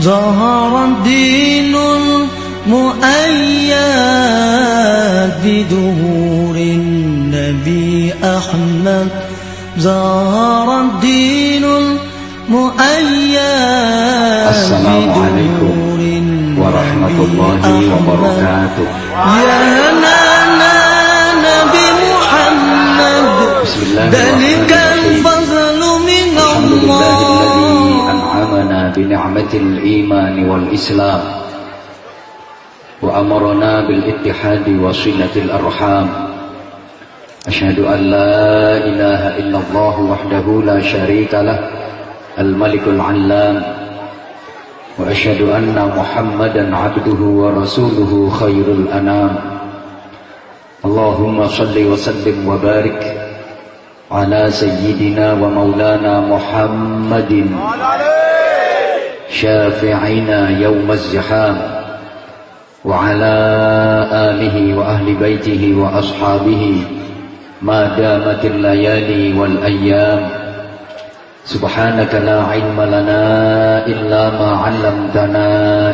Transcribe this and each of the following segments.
ظهر الدين المؤيد بدهور النبي أحمد. ظهر الدين المؤيد السلام عليكم ورحمة الله وبركاته. يا نانا نبي محمد ذلك الفضل من الله. بنعمة الإيمان والإسلام وأمرنا بالاتحاد وصلة الأرحام. أشهد أن لا إله إلا الله وحده لا شريك له الملك العلام. وأشهد أن محمدا عبده ورسوله خير الأنام. اللهم صل وسلم وبارك على سيدنا ومولانا محمد. شافعنا يوم الزحام وعلى آله وأهل بيته وأصحابه ما دامت الليالي والأيام. سبحانك لا علم لنا إلا ما علمتنا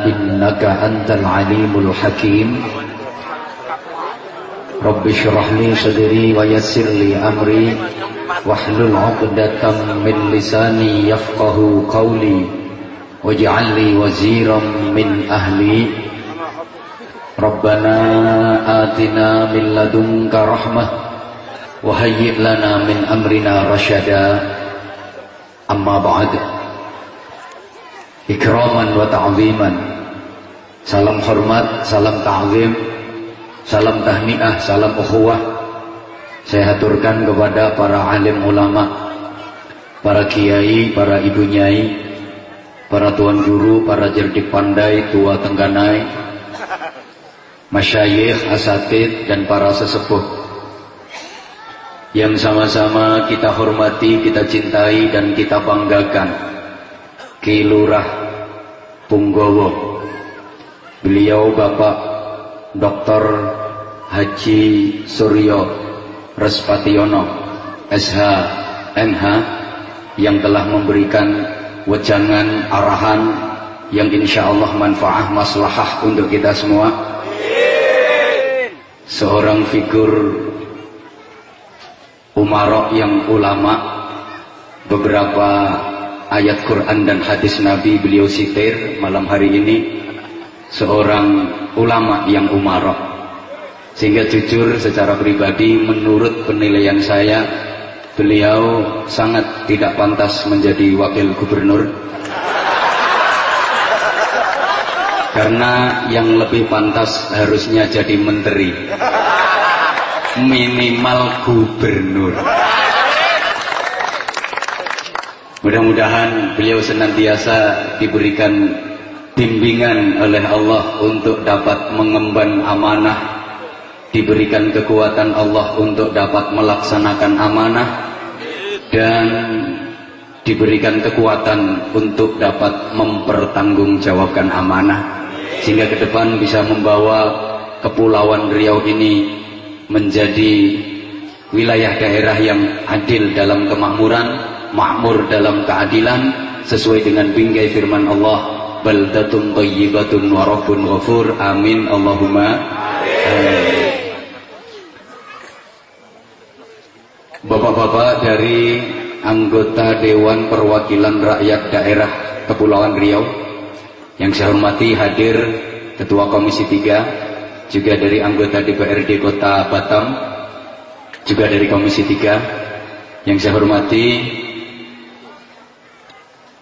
إنك أنت العليم الحكيم. رب اشرح لي صدري ويسر لي أمري واحلل عقدة من لساني يفقه قولي. واجعل لي وزيرا من أهلي ربنا آتنا من لدنك رحمة وهيئ لنا من أمرنا رشدا أما بعد إكراما وتعظيما Salam hormat, salam ta'zim, salam tahniah, salam ukhuwah Saya haturkan kepada para alim ulama Para kiai, para ibu nyai Para tuan guru, para cerdik pandai, tua tengganai Masyayikh, asatid, dan para sesepuh yang sama-sama kita hormati, kita cintai dan kita banggakan. Ki Lurah Punggowo. Beliau Bapak Dr. Haji Suryo Respationo SH MH yang telah memberikan wejangan arahan yang insya Allah manfaat maslahah untuk kita semua. Seorang figur umarok yang ulama beberapa ayat Quran dan hadis Nabi beliau sitir malam hari ini seorang ulama yang umarok sehingga jujur secara pribadi menurut penilaian saya beliau sangat tidak pantas menjadi wakil gubernur karena yang lebih pantas harusnya jadi menteri minimal gubernur. Mudah-mudahan beliau senantiasa diberikan bimbingan oleh Allah untuk dapat mengemban amanah, diberikan kekuatan Allah untuk dapat melaksanakan amanah, dan diberikan kekuatan untuk dapat mempertanggungjawabkan amanah, sehingga ke depan bisa membawa kepulauan Riau ini menjadi wilayah daerah yang adil dalam kemakmuran, makmur dalam keadilan, sesuai dengan bingkai firman Allah, baldatun thayyibatun wa rabbun. Amin Allahumma. Amin. Bapak-bapak dari anggota Dewan Perwakilan Rakyat Daerah Kepulauan Riau yang saya hormati hadir Ketua Komisi 3 juga dari anggota DPRD Kota Batam, juga dari Komisi 3, yang saya hormati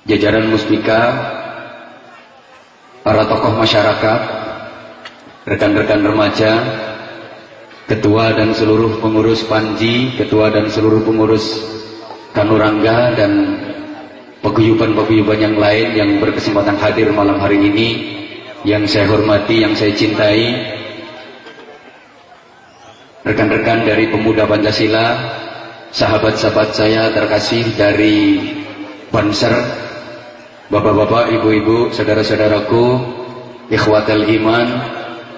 jajaran muspika, para tokoh masyarakat, rekan-rekan remaja, ketua dan seluruh pengurus Panji, ketua dan seluruh pengurus Kanurangga dan peguyuban-peguyuban yang lain yang berkesempatan hadir malam hari ini yang saya hormati, yang saya cintai, rekan-rekan dari pemuda Pancasila, sahabat-sahabat saya terkasih dari Banser, bapak-bapak, ibu-ibu, saudara-saudaraku, ikhwatal iman,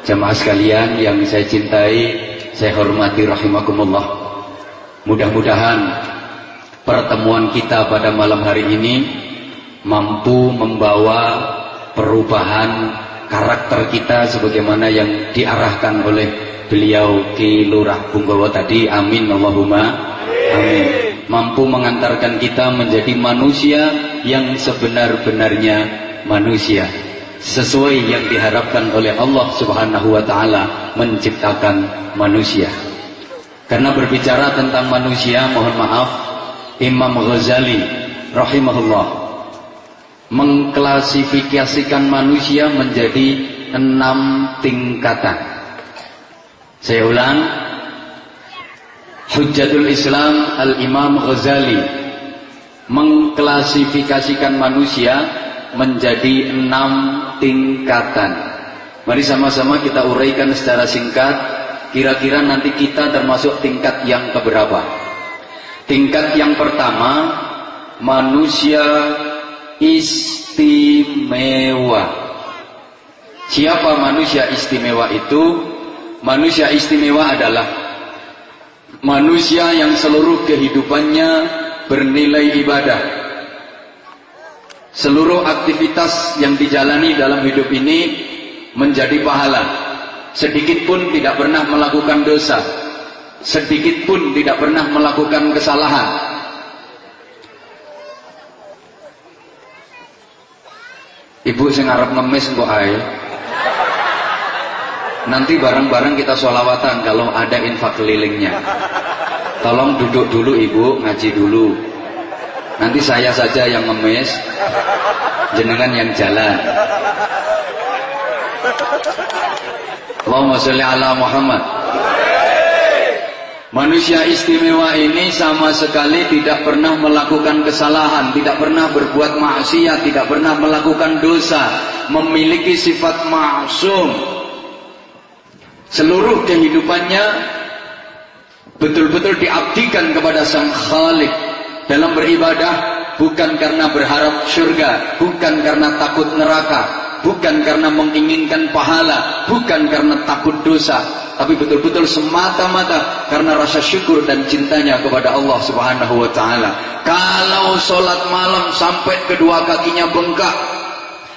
jamaah sekalian yang saya cintai, saya hormati rahimakumullah. Mudah-mudahan pertemuan kita pada malam hari ini mampu membawa perubahan karakter kita sebagaimana yang diarahkan oleh beliau Ki Lurah Bunggowo tadi. Amin Allahumma. Amin. Mampu mengantarkan kita menjadi manusia yang sebenar-benarnya manusia sesuai yang diharapkan oleh Allah Subhanahu wa taala menciptakan manusia. Karena berbicara tentang manusia, mohon maaf, Imam Ghazali rahimahullah mengklasifikasikan manusia menjadi enam tingkatan. Saya ulang, Hujjatul Islam Al-Imam Ghazali mengklasifikasikan manusia menjadi enam tingkatan. Mari sama-sama kita uraikan secara singkat. Kira-kira nanti kita termasuk tingkat yang keberapa? Tingkat yang pertama, manusia istimewa. Siapa manusia istimewa itu? Manusia istimewa adalah manusia yang seluruh kehidupannya bernilai ibadah. Seluruh aktivitas yang dijalani dalam hidup ini menjadi pahala. Sedikit pun tidak pernah melakukan dosa. Sedikit pun tidak pernah melakukan kesalahan. Ibu sing arep ngemis kok ae. Nanti bareng-bareng kita sholawatan kalau ada infak kelilingnya. Tolong duduk dulu ibu, ngaji dulu. Nanti saya saja yang ngemis, jenengan yang jalan. Allahumma sholli ala Muhammad. Manusia istimewa ini sama sekali tidak pernah melakukan kesalahan, tidak pernah berbuat maksiat, tidak pernah melakukan dosa, memiliki sifat maksum. Seluruh kehidupannya betul-betul diabdikan kepada Sang Khalik dalam beribadah bukan karena berharap surga, bukan karena takut neraka, bukan karena menginginkan pahala, bukan karena takut dosa, tapi betul-betul semata-mata karena rasa syukur dan cintanya kepada Allah Subhanahu wa taala. Kalau sholat malam sampai kedua kakinya bengkak,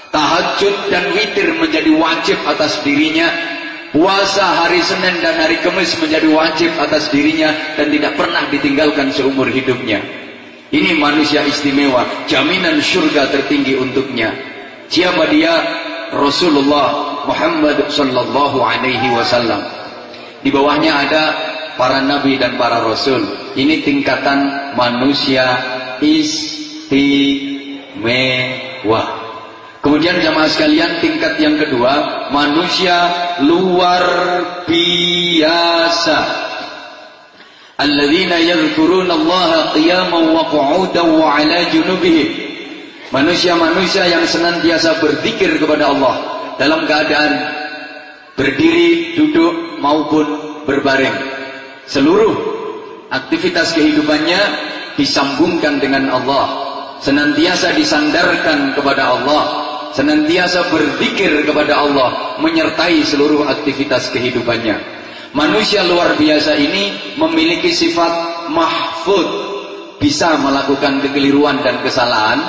tahajud dan witir menjadi wajib atas dirinya, puasa hari Senin dan hari Kamis menjadi wajib atas dirinya dan tidak pernah ditinggalkan seumur hidupnya. Ini manusia istimewa, jaminan surga tertinggi untuknya. Siapa dia? Rasulullah Muhammad sallallahu alaihi wasallam. Di bawahnya ada para nabi dan para rasul. Ini tingkatan manusia istimewa. Kemudian jamaah sekalian tingkat yang kedua manusia luar biasa. Alladzina yadhkuruna Allah qiyaman wa qu'udan wa 'ala junubihim. Manusia-manusia yang senantiasa berzikir kepada Allah dalam keadaan berdiri, duduk maupun berbaring. Seluruh aktivitas kehidupannya disambungkan dengan Allah, senantiasa disandarkan kepada Allah, senantiasa berzikir kepada Allah, menyertai seluruh aktivitas kehidupannya. Manusia luar biasa ini memiliki sifat mahfud, bisa melakukan kekeliruan dan kesalahan,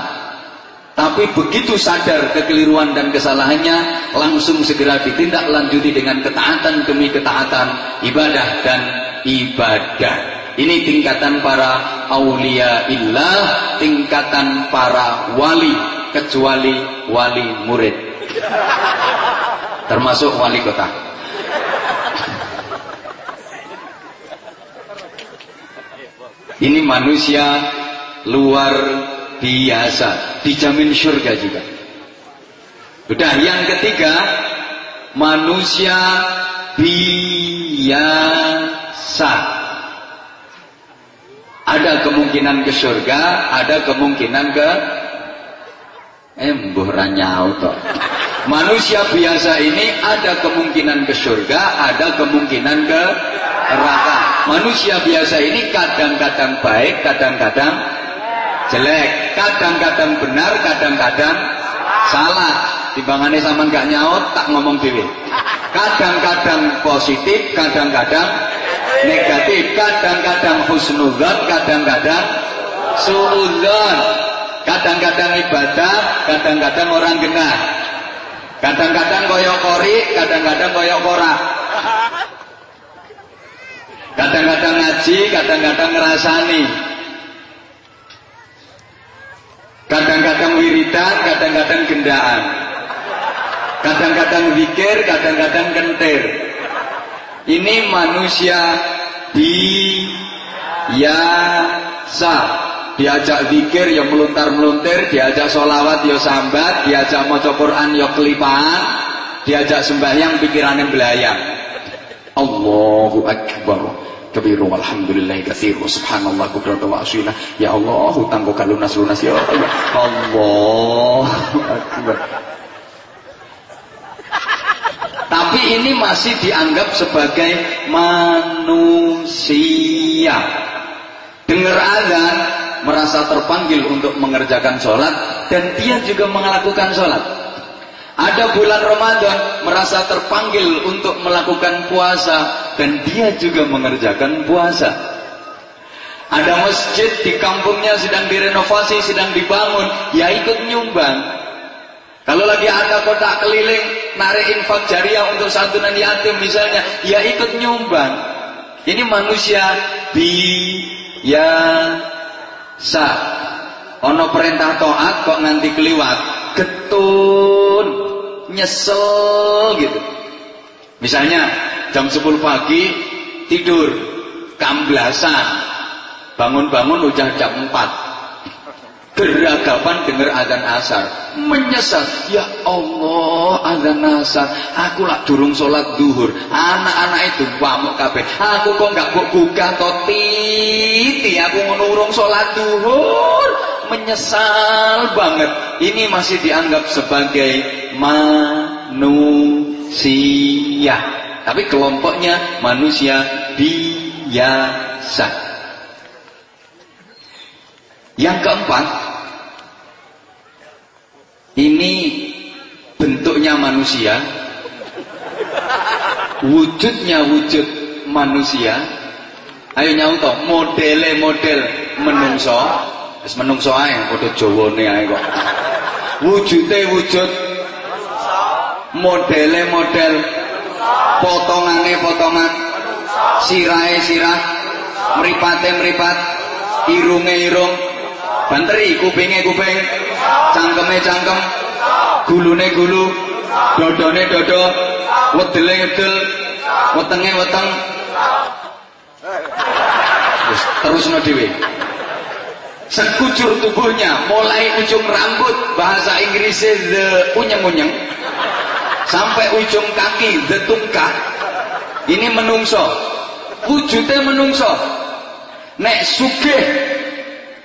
tapi begitu sadar kekeliruan dan kesalahannya, langsung segera ditindaklanjuti dengan ketaatan demi ketaatan, ibadah dan ibadah. Ini tingkatan para aulia illah, tingkatan para wali, kecuali wali murid. Termasuk wali kota. Ini manusia luar biasa, dijamin surga juga. Sudah yang ketiga, manusia biasa. Ada kemungkinan ke surga, ada kemungkinan ke embuh ranyau toh. Manusia biasa ini ada kemungkinan ke surga, ada kemungkinan ke neraka. Manusia biasa ini kadang-kadang baik, kadang-kadang jelek, kadang-kadang benar, kadang-kadang salah. Timbangannya sama nggak nyaut, tak ngomong dewe. Kadang-kadang positif, kadang-kadang negatif, kadang-kadang husnudzon, kadang-kadang suudzon. Kadang-kadang ibadah, kadang-kadang orang genah. Kadang-kadang koyok kori, kadang-kadang koyok korak. Kadang-kadang ngaji, kadang-kadang ngerasani. Kadang-kadang wiridan, kadang-kadang gendaan. Kadang-kadang zikir, kadang-kadang kentir. Ini manusia biasa. Diajak zikir ya meluntar-meluntir, diajak solawat ya sambat, diajak maca Quran ya kelipaan, diajak sembahyang pikirannya belayang. Allahu Akbar. Kabiru walhamdulillahi katsiru subhanallah kudratu wa asila. Ya Allah hutang kok lunas lunas ya Allah. Allah akbar. Tapi ini masih dianggap sebagai manusia. Dengar azan merasa terpanggil untuk mengerjakan sholat dan dia juga melakukan sholat ada bulan Ramadan merasa terpanggil untuk melakukan puasa dan dia juga mengerjakan puasa. Ada masjid di kampungnya sedang direnovasi, sedang dibangun, ya ikut nyumbang. Kalau lagi ada kotak keliling, narik infak jariah untuk santunan yatim misalnya, ya ikut nyumbang. Ini manusia biasa. Ono perintah toat kok nanti keliwat, getun nyesel gitu. Misalnya jam 10 pagi tidur, kamblasan, bangun-bangun udah jam 4. Geragapan dengar adzan asar, menyesal. Ya Allah, adzan asar. Aku lah durung sholat duhur. Anak-anak itu pamuk kabeh. Aku kok nggak buka to titi. Aku menurung sholat duhur. Menyesal banget. Ini masih dianggap sebagai manusia. Tapi kelompoknya manusia biasa. Yang keempat, ini bentuknya manusia, wujudnya wujud manusia. Ayo nyauto, modele model menungso, wis menungso ae padha jawane ae kok. Wujude wujud. Modele model. Potongane potongan. Sirahe sirah. Mripate mripat. Irunge irung banteri kupinge kuping cangkeme cangkem gulune gulu dodone dodo wedele wedel wetenge weteng. Terus no dewe sekujur tubuhnya mulai ujung rambut bahasa Inggrisnya the unyeng-unyeng sampai ujung kaki the tungkah. Ini menungso. Wujudnya menungso. Nek sugih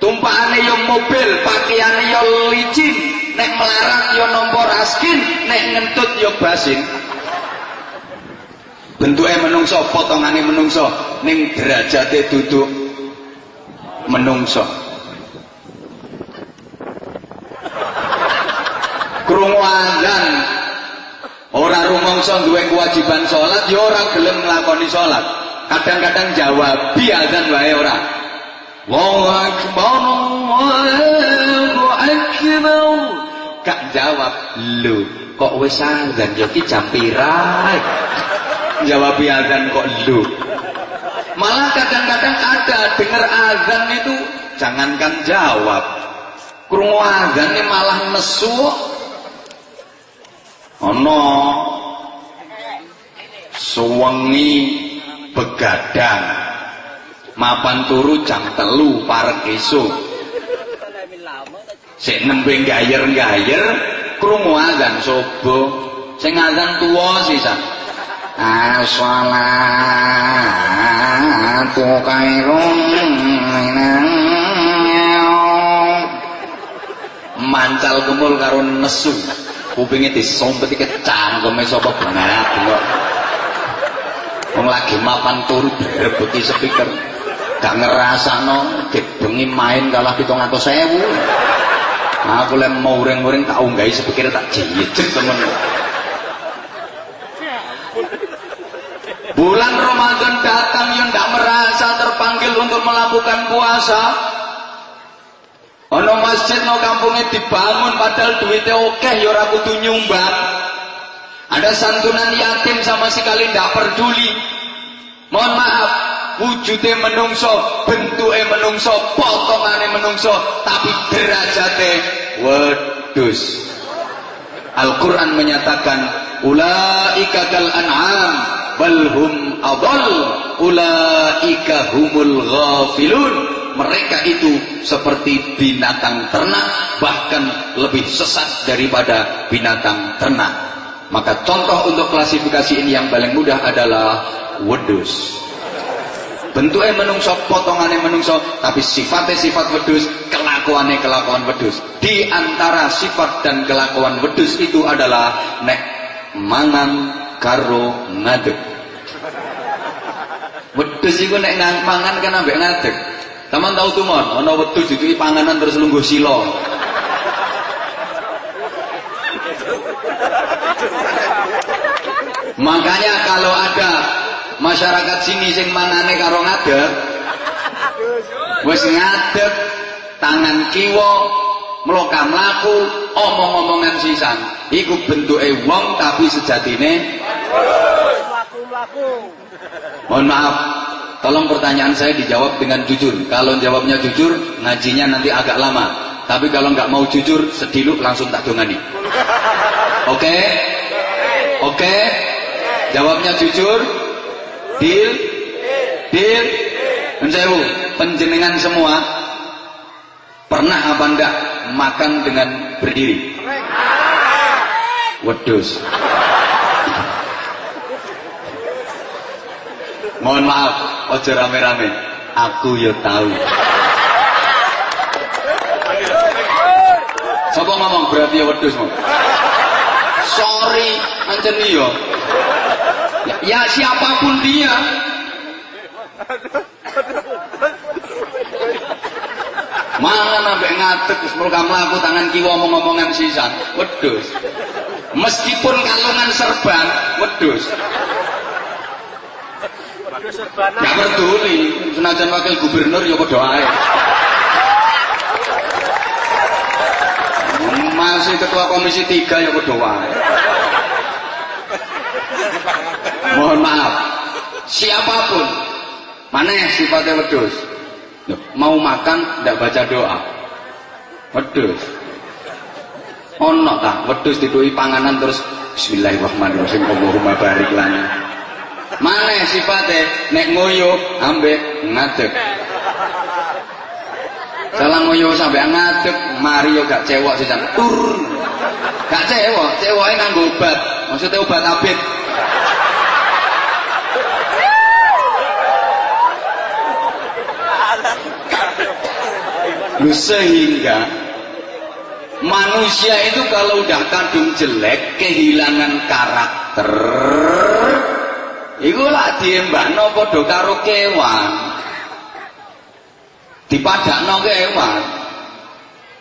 tumpakane yo mobil pakaiane yo licin. Nek melarat yo nompo raskin nek ngentut yo basin. Bentuknya menungso potongane menungso. Ning derajate duduk menungso. Krungu azan. Ora rumangsa duwe kewajiban salat ya ora gelem nglakoni salat kadang-kadang jawab bi azan wae ora Allahu akbar Allahu akbar. Gak jawab lu kok wis azan? Ya ki jam pira? Jawab azan kok lu. Malah kadang-kadang ada dengar azan itu jangankan jawab krungu azan malah nesu ana suwengi begadang mapan turu jam telu parek esuk. Sik nembe gayer-gayer krungu azan subuh sing azan tuwa sisan as-salatu khairun mancal kemul karo nesu. Kupinge disompet iki cangkeme sapa banget kok wong lagi mapan turu direbeki speaker gak ngerasakno bengi main kalah 700.000 aku lek mau uring-uring tak unggahi speaker tak jejet temen Bulan Ramadan datang yang tidak merasa terpanggil untuk melakukan puasa. Ono masjid no kampungnya dibangun padahal duitnya oke ya ora kudu nyumbang. Ada santunan yatim sama sekali tidak peduli. Mohon maaf, wujudnya menungso, bentuknya menungso, potongannya menungso, tapi derajatnya wedus. Al-Quran menyatakan, Ulaika kal an'am, balhum adal, ulaika humul ghafilun. Mereka itu seperti binatang ternak, bahkan lebih sesat daripada binatang ternak. Maka contoh untuk klasifikasi ini yang paling mudah adalah wedus. Bentuknya menungso, potongannya menungso, tapi sifatnya sifat wedus, kelakuannya kelakuan wedus. Di antara sifat dan kelakuan wedus itu adalah nek mangan karo ngadeg. Wedus itu nek mangan kan ambek ngadeg. Taman tahu tuh mon, ono wedus itu panganan terus lungguh silo. Makanya kalau ada masyarakat sini sing manane karo ngadeg, wis ngadeg, tangan kiwa, mloka mlaku, omong-omongan sisan. Iku bentuke wong tapi sejatine Mohon maaf, tolong pertanyaan saya dijawab dengan jujur. Kalau jawabnya jujur, ngajinya nanti agak lama. Tapi kalau nggak mau jujur, sediluk langsung tak dongani. Oke? Okay? Oke? Okay? Jawabnya jujur? Deal? Deal? Mensewu, penjenengan semua pernah apa enggak makan dengan berdiri? Wedus. Mohon maaf, ojo rame-rame. Aku yo tahu. Sopo ngomong berarti ya wedus mau? Sorry, ancen yo. Ya, ya siapa pun dia. Mangan sampai ngatek mulka melaku tangan kiwa ngomong-ngomongan sisan. Wedus. Meskipun kalungan serban, wedus. Gak peduli, senajan wakil gubernur ya padha ae. Masih ketua komisi 3 ya padha wae. Mohon maaf. Siapa pun. Mana yang sifatnya wedus? Mau makan tidak baca doa. Wedus. Ono tak wedus didoi panganan terus Bismillahirrahmanirrahim. Allahumma barik lana. Mana sifatnya nek ngoyo ambek ngadeg. Salah ngoyo sampai ngadeg, mari yo gak cewek sisan. Tur. Gak cewek, ceweknya nganggo obat. Maksudnya obat abit. Lu sehingga manusia itu kalau udah kadung jelek, kehilangan karakter, iku lah diembakno padha karo kewan. Dipadakno kewan.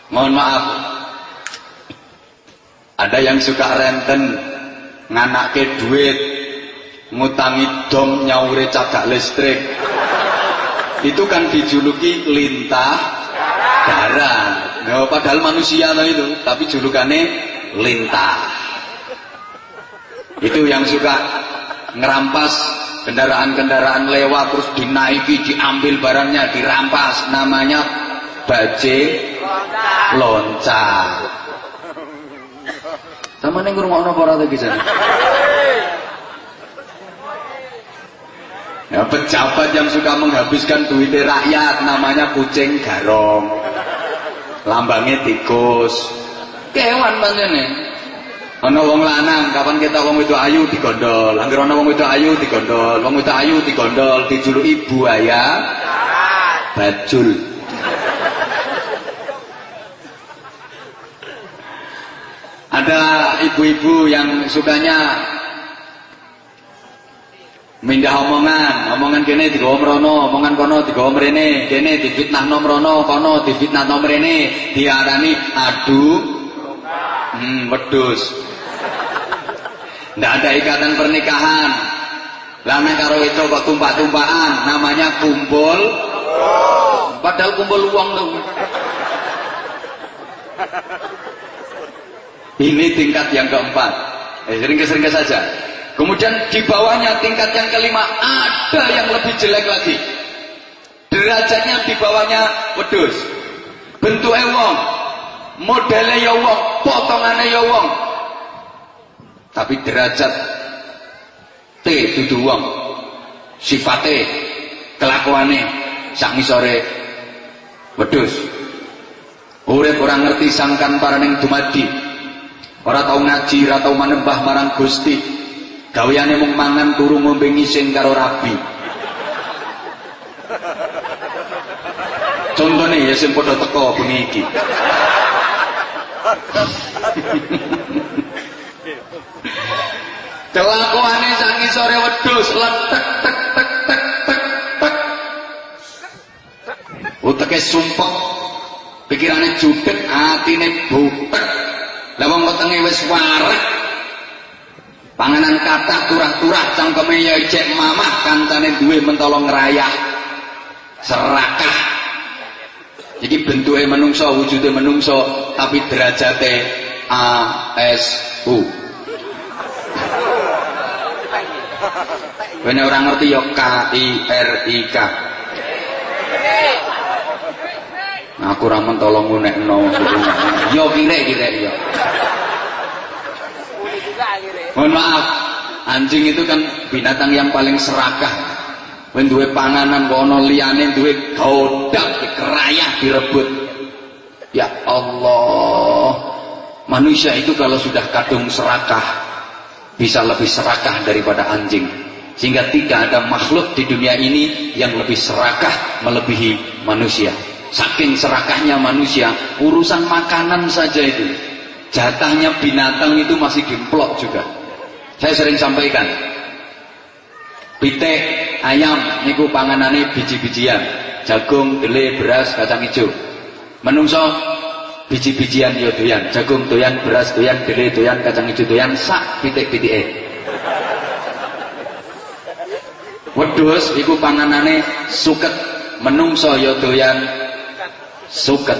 Mohon maaf. Ada yang suka renten nganake duit ngutangi dom nyaure cagak listrik itu kan dijuluki lintah darat nah, padahal manusia lah itu tapi julukannya lintah itu yang suka ngerampas kendaraan-kendaraan lewat terus dinaiki diambil barangnya dirampas namanya baje loncat sama nih ngurung apa lagi sana Ya, pejabat yang suka menghabiskan duit rakyat namanya kucing garong. Lambangnya tikus. Kewan nih. Ana wong lanang, kapan kita wong itu ayu digondol. Angger ana wong itu ayu digondol, wong itu ayu digondol, dijuluki buaya bajul. Ada ibu-ibu yang sukanya mindah omongan, omongan kene digawa mrono, omongan kono digawa mrene, kene difitnahno mrono, kono difitnahno mrene, diarani adu hmm, wedus. Ndak ada ikatan pernikahan. Lama karo itu kok tumpak-tumpakan, namanya kumpul. Padahal kumpul uang tuh. Ini tingkat yang keempat. Eh, ringkes-ringkes saja. Kemudian di bawahnya tingkat yang kelima ada yang lebih jelek lagi. Derajatnya di bawahnya wedus. Bentuknya wong. Modelnya ya wong, potongannya ya wong. Tapi derajat T dudu wong. Sifate, kelakuane sak ngisore wedhus. Urip ora ngerti sangkan paraning dumadi. Ora tau ngaji, ora tau manembah marang Gusti. Gaweane mung mangan turu ngombe ngising karo rabi. Contohnya ya sing padha teko bengi iki. Kelakuane sak ngisore wedhus letek tek tek tek tek tek. Uteke sumpek, pikirane judek, atine butek. Lah wong wetenge wis warek. Panganan kata turah-turah cangkeme ya cek mamah kancane duwe mentolo ngrayah. Serakah. Jadi bentuknya menungso, wujudnya menungso, tapi derajatnya A S U. Bene orang ngerti ya K I R I K. Nah, aku ra mentolo ngunekno maksudnya. Yo kire-kire yo. Mohon maaf, anjing itu kan binatang yang paling serakah. Wen duwe panganan kok ana liyane duwe godak dikerayah direbut. Ya Allah. Manusia itu kalau sudah kadung serakah bisa lebih serakah daripada anjing. Sehingga tidak ada makhluk di dunia ini yang lebih serakah melebihi manusia. Saking serakahnya manusia, urusan makanan saja itu. Jatahnya binatang itu masih dimplok juga. Saya sering sampaikan. Pitik, ayam, niku panganane biji-bijian. Jagung, dele, beras, kacang hijau. Menungso biji-bijian yo doyan, jagung doyan, beras doyan, dele doyan, kacang hijau doyan, sak pitik-pitike. Wedhus iku panganane suket, menungso ya doyan suket.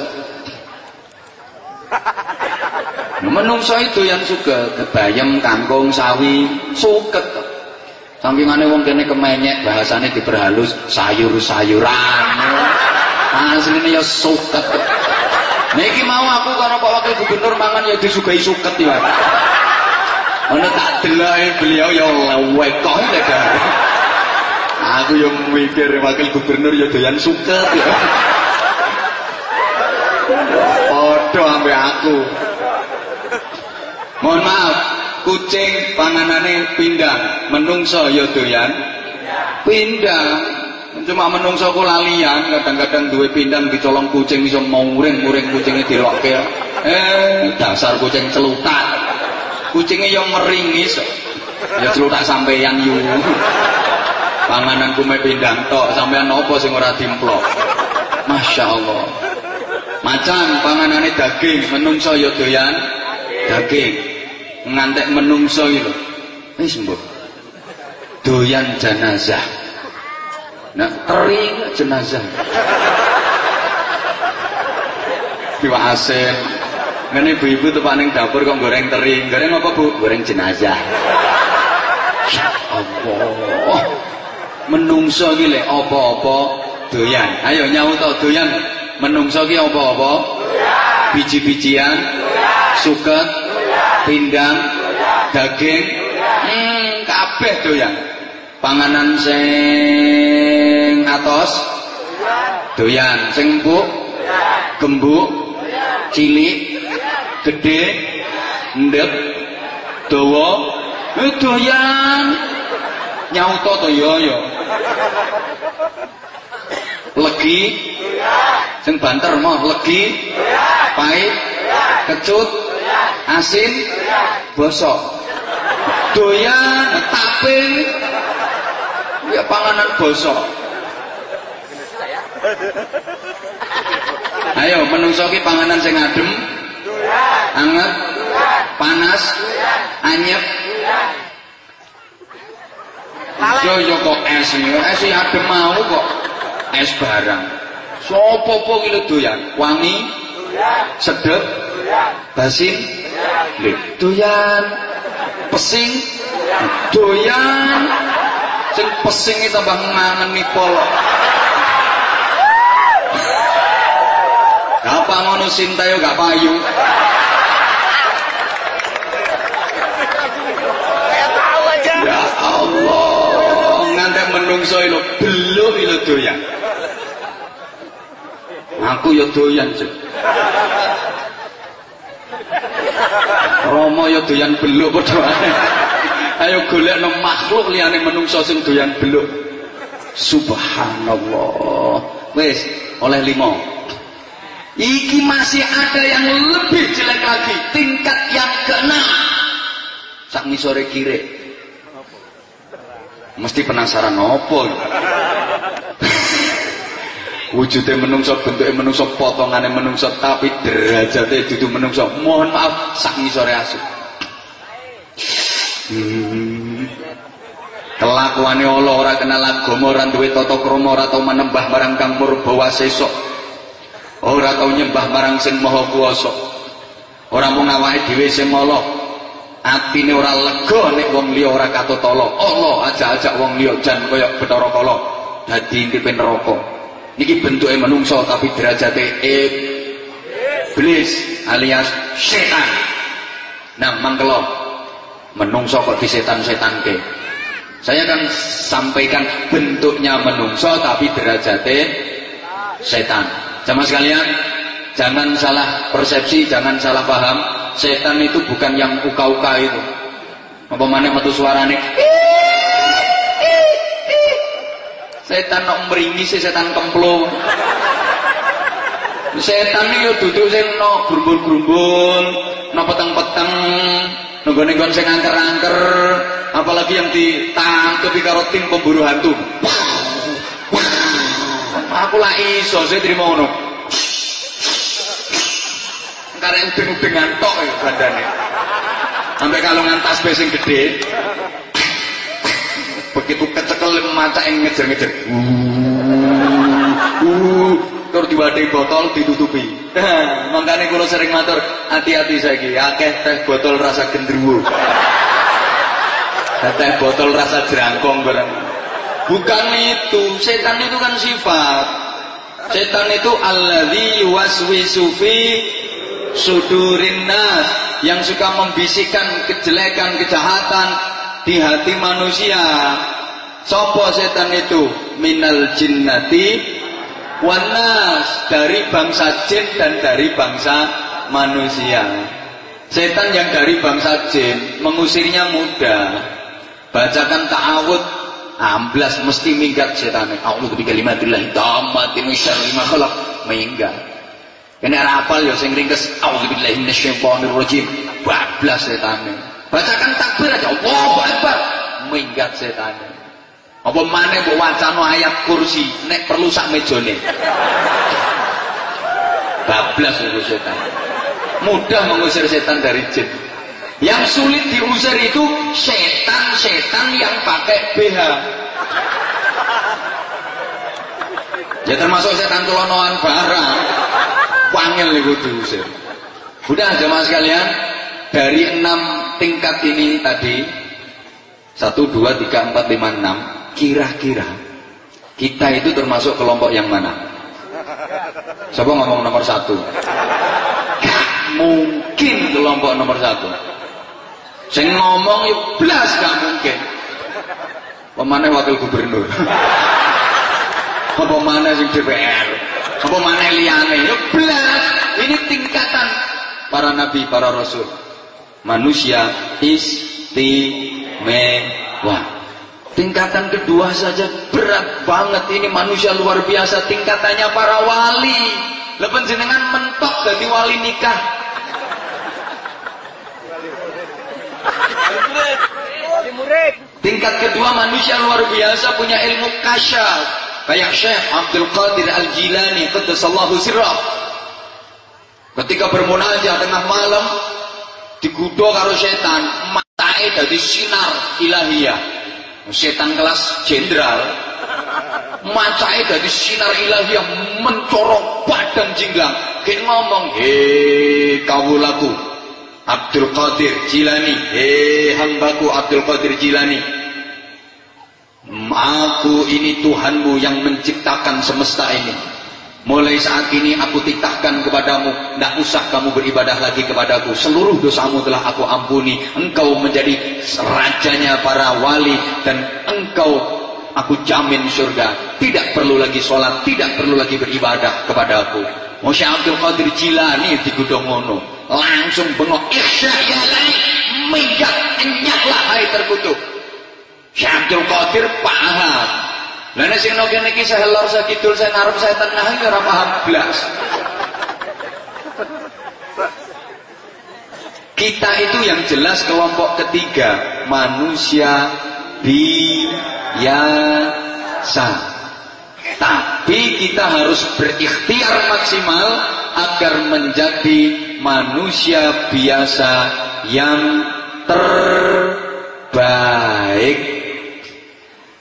Menungso itu yang suket, bayam, kangkung, sawi, suket. Sampingane wong kene kemenyek bahasane diperhalus sayur-sayuran. Asline ya suket. Niki mau aku karo Pak Wakil Gubernur mangan ya disugai suket ya. Ono tak delok beliau ya lewekoh ya. Aku yang mikir wakil gubernur ya doyan suket ya. Podo ambe aku. Mohon maaf, kucing panganane pindang, menungso ya doyan pindang. Cuma menungso ku lalian, kadang-kadang duwe pindang dicolong kucing iso muring-muring kucingnya dilokke. Eh, dasar kucing celutak. Kucingnya yang meringis. Ya celutak sampeyan yu. Panganan kume pindang tok, sampean nopo sing ora dimplok. Masya Allah. Macan panganane daging, menungso ya doyan daging. Ngantek menungso lho. Wis mbok. Doyan jenazah. Nah, kering jenazah. Iwak asin. Ngene ibu-ibu tuh paning dapur kok goreng teri. Goreng apa, Bu? Goreng jenazah. Ya Allah. Menungso iki lek apa-apa doyan. Ayo nyaut to doyan. Menungso iki apa-apa? Biji-bijian, suket, pindang, daging, hmm, kabeh doyan. Panganan sing atos doyan, sing empuk, gembuk, cilik, gede, ndek, dawa, doyan. Nyauto to yo yo. Legi, sing banter mah legi, pahit, kecut, asin, bosok. Doyan, tape, ya panganan bosok. Ayo menungso ki panganan sing adem, anget, panas, anyep. Yo yo kok es iki, es adem mau kok. Es barang. Sopo po lho doyan? Wangi, sedep, basin, doyan. Pesing? Doyan. Sing pesing itu tambah ngangeni polo Apa ngono sintayo gak payu Ya Allah, menungso lho belum lho doyan. Aku ya doyan sih. Romo ya doyan beluk padha. Ayo golekno makhluk liyane menungso sing doyan beluk. Subhanallah. Wis, oleh lima. Iki masih ada yang lebih jelek lagi, tingkat yang keenam. Sak ngisore kiri. Mesti penasaran opo. Wujudnya menungso, bentuknya menungso, potongannya menungso, tapi derajatnya dudu menungso. Mohon maaf, sak ngisore asu. Hmm. Kelakuannya Allah ora kenal agama, ora duwe tata krama, ora tau menembah marang kang murba sesok. Ora tau nyembah marang sing maha kuwasa. Ora mung awake dhewe sing Allah. Atine ora lega nek wong liya ora katutala. Allah ajak-ajak wong liya jan kaya Bathara Kala dadi intipe neraka. Niki bentuke menungso tapi derajate iblis alias setan. Nah, mangkelo menungso kok disetan-setanke. Saya akan sampaikan bentuknya menungso tapi derajate setan. Jamaah sekalian, jangan salah persepsi, jangan salah paham. Setan itu bukan yang uka-uka itu. Apa mana metu suarane? Setan nok meringi sih setan kemplo. Setan iki yo duduk sing no grumbul-grumbul, no peteng-peteng, nunggu-nunggu sing angker-angker, apalagi yang ditangkepi karo tim pemburu hantu. Aku lah iso saya terima ngono. Karena udeng-udeng ngantok ya badannya. Sampai kalungan tasbih sing gede. Begitu kecekel mata yang ngejar-ngejar. Uh, uh, terus diwadahi botol ditutupi. Makanya kalau sering matur, hati-hati saiki, akeh teh botol rasa gendruwo. Teh botol rasa jerangkong barang. Bukan itu, setan itu kan sifat. Setan itu alladzi yuwaswisu fi sudurin nas yang suka membisikkan kejelekan, kejahatan di hati manusia. Sopo setan itu minal jinnati wanas dari bangsa jin dan dari bangsa manusia. Setan yang dari bangsa jin mengusirnya mudah. Bacakan ta'awud amblas mesti minggat setan. A'udzu tammatin min syarri ma khalaq minggat. Kene ora apal ya sing ringkes a'udzubillahi minasyaitonir rajim. Bablas setane. Bacakan takbir aja Allahu Akbar. Minggat setane. Apa maneh mbok wacana ayat kursi nek perlu sak mejone. Bablas itu setan. Mudah mengusir setan dari jin. Yang sulit diusir itu setan-setan yang pakai BH. Ya termasuk setan tulonoan barang. Wangil itu diusir. Udah jemaah sekalian, dari enam tingkat ini tadi, satu, dua, tiga, empat, lima, enam, kira-kira kita itu termasuk kelompok yang mana? Siapa ngomong nomor satu? Gak mungkin kelompok nomor satu. Saya ngomong ya belas gak mungkin. Pemana wakil gubernur? Apa mana sing DPR? Apa mana liane? Ya belas. Ini tingkatan para nabi, para rasul. Manusia istimewa. Tingkatan kedua saja berat banget ini manusia luar biasa. Tingkatannya para wali. Lepen jenengan mentok dari wali nikah. Tingkat kedua manusia luar biasa punya ilmu kasyaf. Kayak Syekh Abdul Qadir Al-Jilani Qaddasallahu sirrah. Ketika bermunajat tengah malam digudo karo setan, matanya dari sinar ilahiyah. Setan kelas jenderal matanya dari sinar ilahiyah mencorok badan jinggang. Kayak ngomong, hei kawulaku, Abdul Qadir Jilani hei hambaku Abdul Qadir Jilani Aku ini Tuhanmu yang menciptakan semesta ini Mulai saat ini aku titahkan kepadamu, tidak usah kamu beribadah lagi kepadaku. Seluruh dosamu telah aku ampuni. Engkau menjadi rajanya para wali dan engkau aku jamin surga. Tidak perlu lagi sholat, tidak perlu lagi beribadah kepadaku. Mosya Abdul Qadir Jilani di Gudomono langsung bengok ikhya ya lai enyaklah hai terkutuk. Syekh Abdul Qadir paham lah nek sing kene iki sehelor sakidul saya ngarep saya tengah iki ora paham blas. Kita itu yang jelas kelompok ketiga, manusia biasa. Tapi kita harus berikhtiar maksimal agar menjadi manusia biasa yang terbaik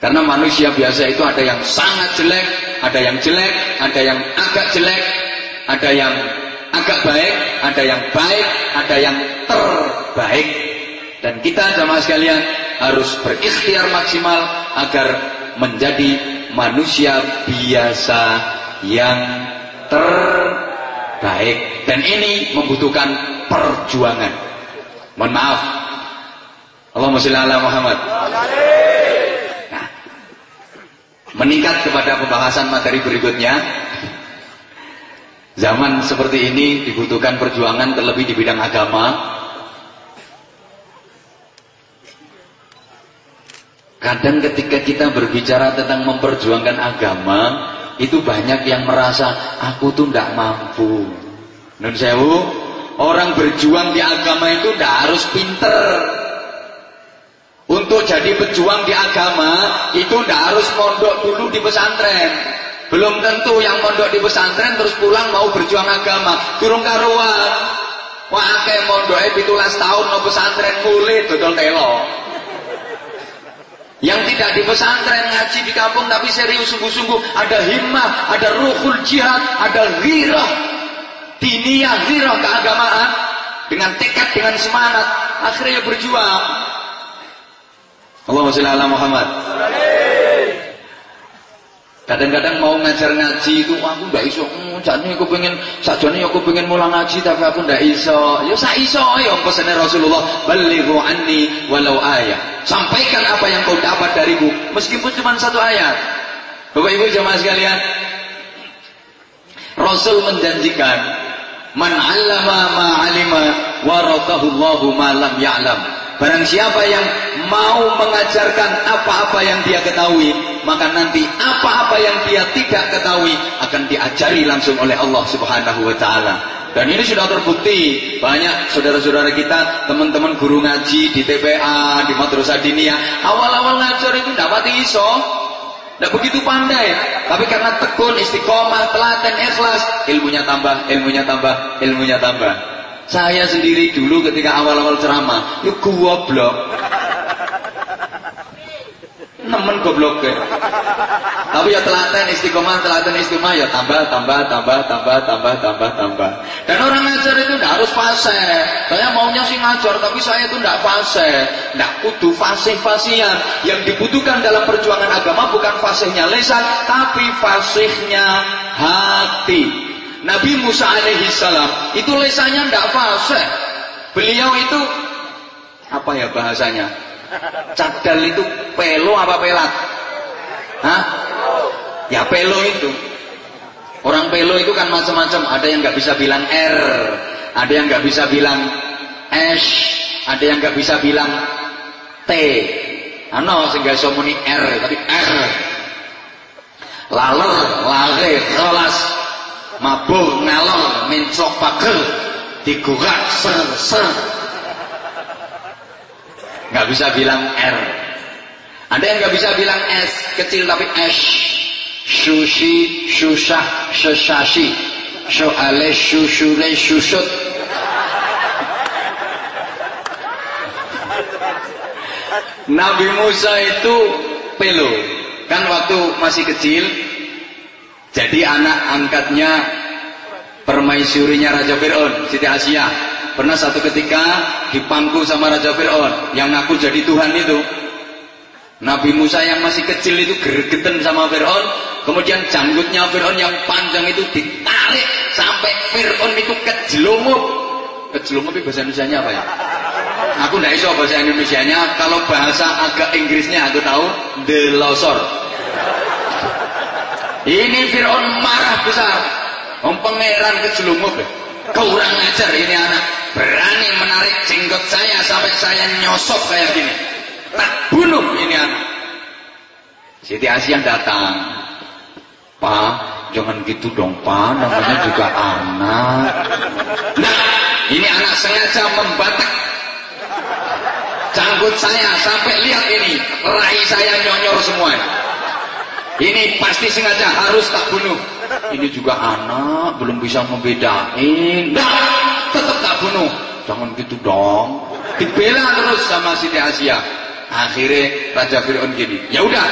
karena manusia biasa itu ada yang sangat jelek, ada yang jelek, ada yang agak jelek, ada yang agak baik, ada yang baik, ada yang terbaik. Dan kita jamaah sekalian harus berikhtiar maksimal agar menjadi manusia biasa yang terbaik. Dan ini membutuhkan perjuangan. Mohon maaf. Allahumma sholli ala Muhammad meningkat kepada pembahasan materi berikutnya. Zaman seperti ini dibutuhkan perjuangan terlebih di bidang agama. Kadang ketika kita berbicara tentang memperjuangkan agama itu banyak yang merasa aku tuh tidak mampu. Nun sewu orang berjuang di agama itu tidak harus pinter untuk jadi pejuang di agama itu tidak harus mondok dulu di pesantren. Belum tentu yang mondok di pesantren terus pulang mau berjuang agama. Turun karuan. Wah akeh mondoke 17 tahun no pesantren mulai dodol telo. Yang tidak di pesantren ngaji di kampung tapi serius sungguh-sungguh ada himmah, ada ruhul jihad, ada ghirah diniyah, ghirah keagamaan dengan tekad, dengan semangat akhirnya berjuang Allahumma sholli ala Muhammad. Kadang-kadang mau ngajar ngaji itu aku ndak iso. Hmm, jane aku pengen sakjane aku pengen mulang ngaji tapi aku ndak iso. Ya sak iso ya pesene Rasulullah, balighu anni walau ayat. Sampaikan apa yang kau dapat dariku meskipun cuma satu ayat. Bapak Ibu jemaah sekalian, Rasul menjanjikan man 'allama ma 'alima warathahu Allahu ma lam ya'lam. Barang siapa yang mau mengajarkan apa-apa yang dia ketahui, maka nanti apa-apa yang dia tidak ketahui akan diajari langsung oleh Allah Subhanahu wa taala. Dan ini sudah terbukti. Banyak saudara-saudara kita, teman-teman guru ngaji di TPA, di Madrasah Diniyah, awal-awal ngajar itu tidak pati iso. Tidak begitu pandai, tapi karena tekun, istiqomah, telaten, ikhlas, ilmunya tambah, ilmunya tambah, ilmunya tambah. Saya sendiri dulu ketika awal-awal ceramah, itu goblok. Nemen goblok ke. Tapi ya telaten istiqomah, telaten istiqomah ya tambah, tambah, tambah, tambah, tambah, tambah, tambah. Dan orang ngajar itu tidak harus fase. Saya maunya sih ngajar, tapi saya itu tidak fase. Tidak kudu fasih-fasihan. Yang dibutuhkan dalam perjuangan agama bukan fasihnya lesan, tapi fasihnya hati. Nabi Musa alaihi salam itu lesanya tidak fasih. Beliau itu apa ya bahasanya? Cadal itu pelo apa pelat? Hah? Ya pelo itu. Orang pelo itu kan macam-macam. Ada yang nggak bisa bilang R, ada yang nggak bisa bilang S, ada yang nggak bisa bilang T. Ano sehingga somuni R tapi R. Laler, lare, kelas, mabuk ngalor mincok pagel digugat ser ser. Nggak bisa bilang R. Ada yang nggak bisa bilang S kecil tapi S. Sushi susah sesashi soale susule susut Nabi Musa itu pelo kan waktu masih kecil jadi anak angkatnya permaisurinya Raja Fir'aun, Siti Asia. Pernah satu ketika dipangku sama Raja Fir'aun yang ngaku jadi Tuhan itu. Nabi Musa yang masih kecil itu gregetan sama Fir'aun. Kemudian janggutnya Fir'aun yang panjang itu ditarik sampai Fir'aun itu kejelumuk. Kejelumuk itu bahasa Indonesia apa ya? Aku tidak iso bahasa Indonesia-nya. Kalau bahasa agak Inggrisnya aku tahu. The Losor. Ini Fir'aun marah besar. Om pangeran kejelumuk. Kurang ajar ini anak. Berani menarik jenggot saya sampai saya nyosop kayak gini. Tak bunuh ini anak. Siti Asia datang. Pak, jangan gitu dong Pak. Namanya juga anak. Nah, ini anak sengaja membatak janggut saya sampai lihat ini rai saya nyonyor semua ini pasti sengaja harus tak bunuh. Ini juga anak belum bisa membedain. Nah, tetap tak bunuh. Jangan gitu dong. Dibela terus sama Siti Asia. Akhirnya Raja Fir'aun gini ya udah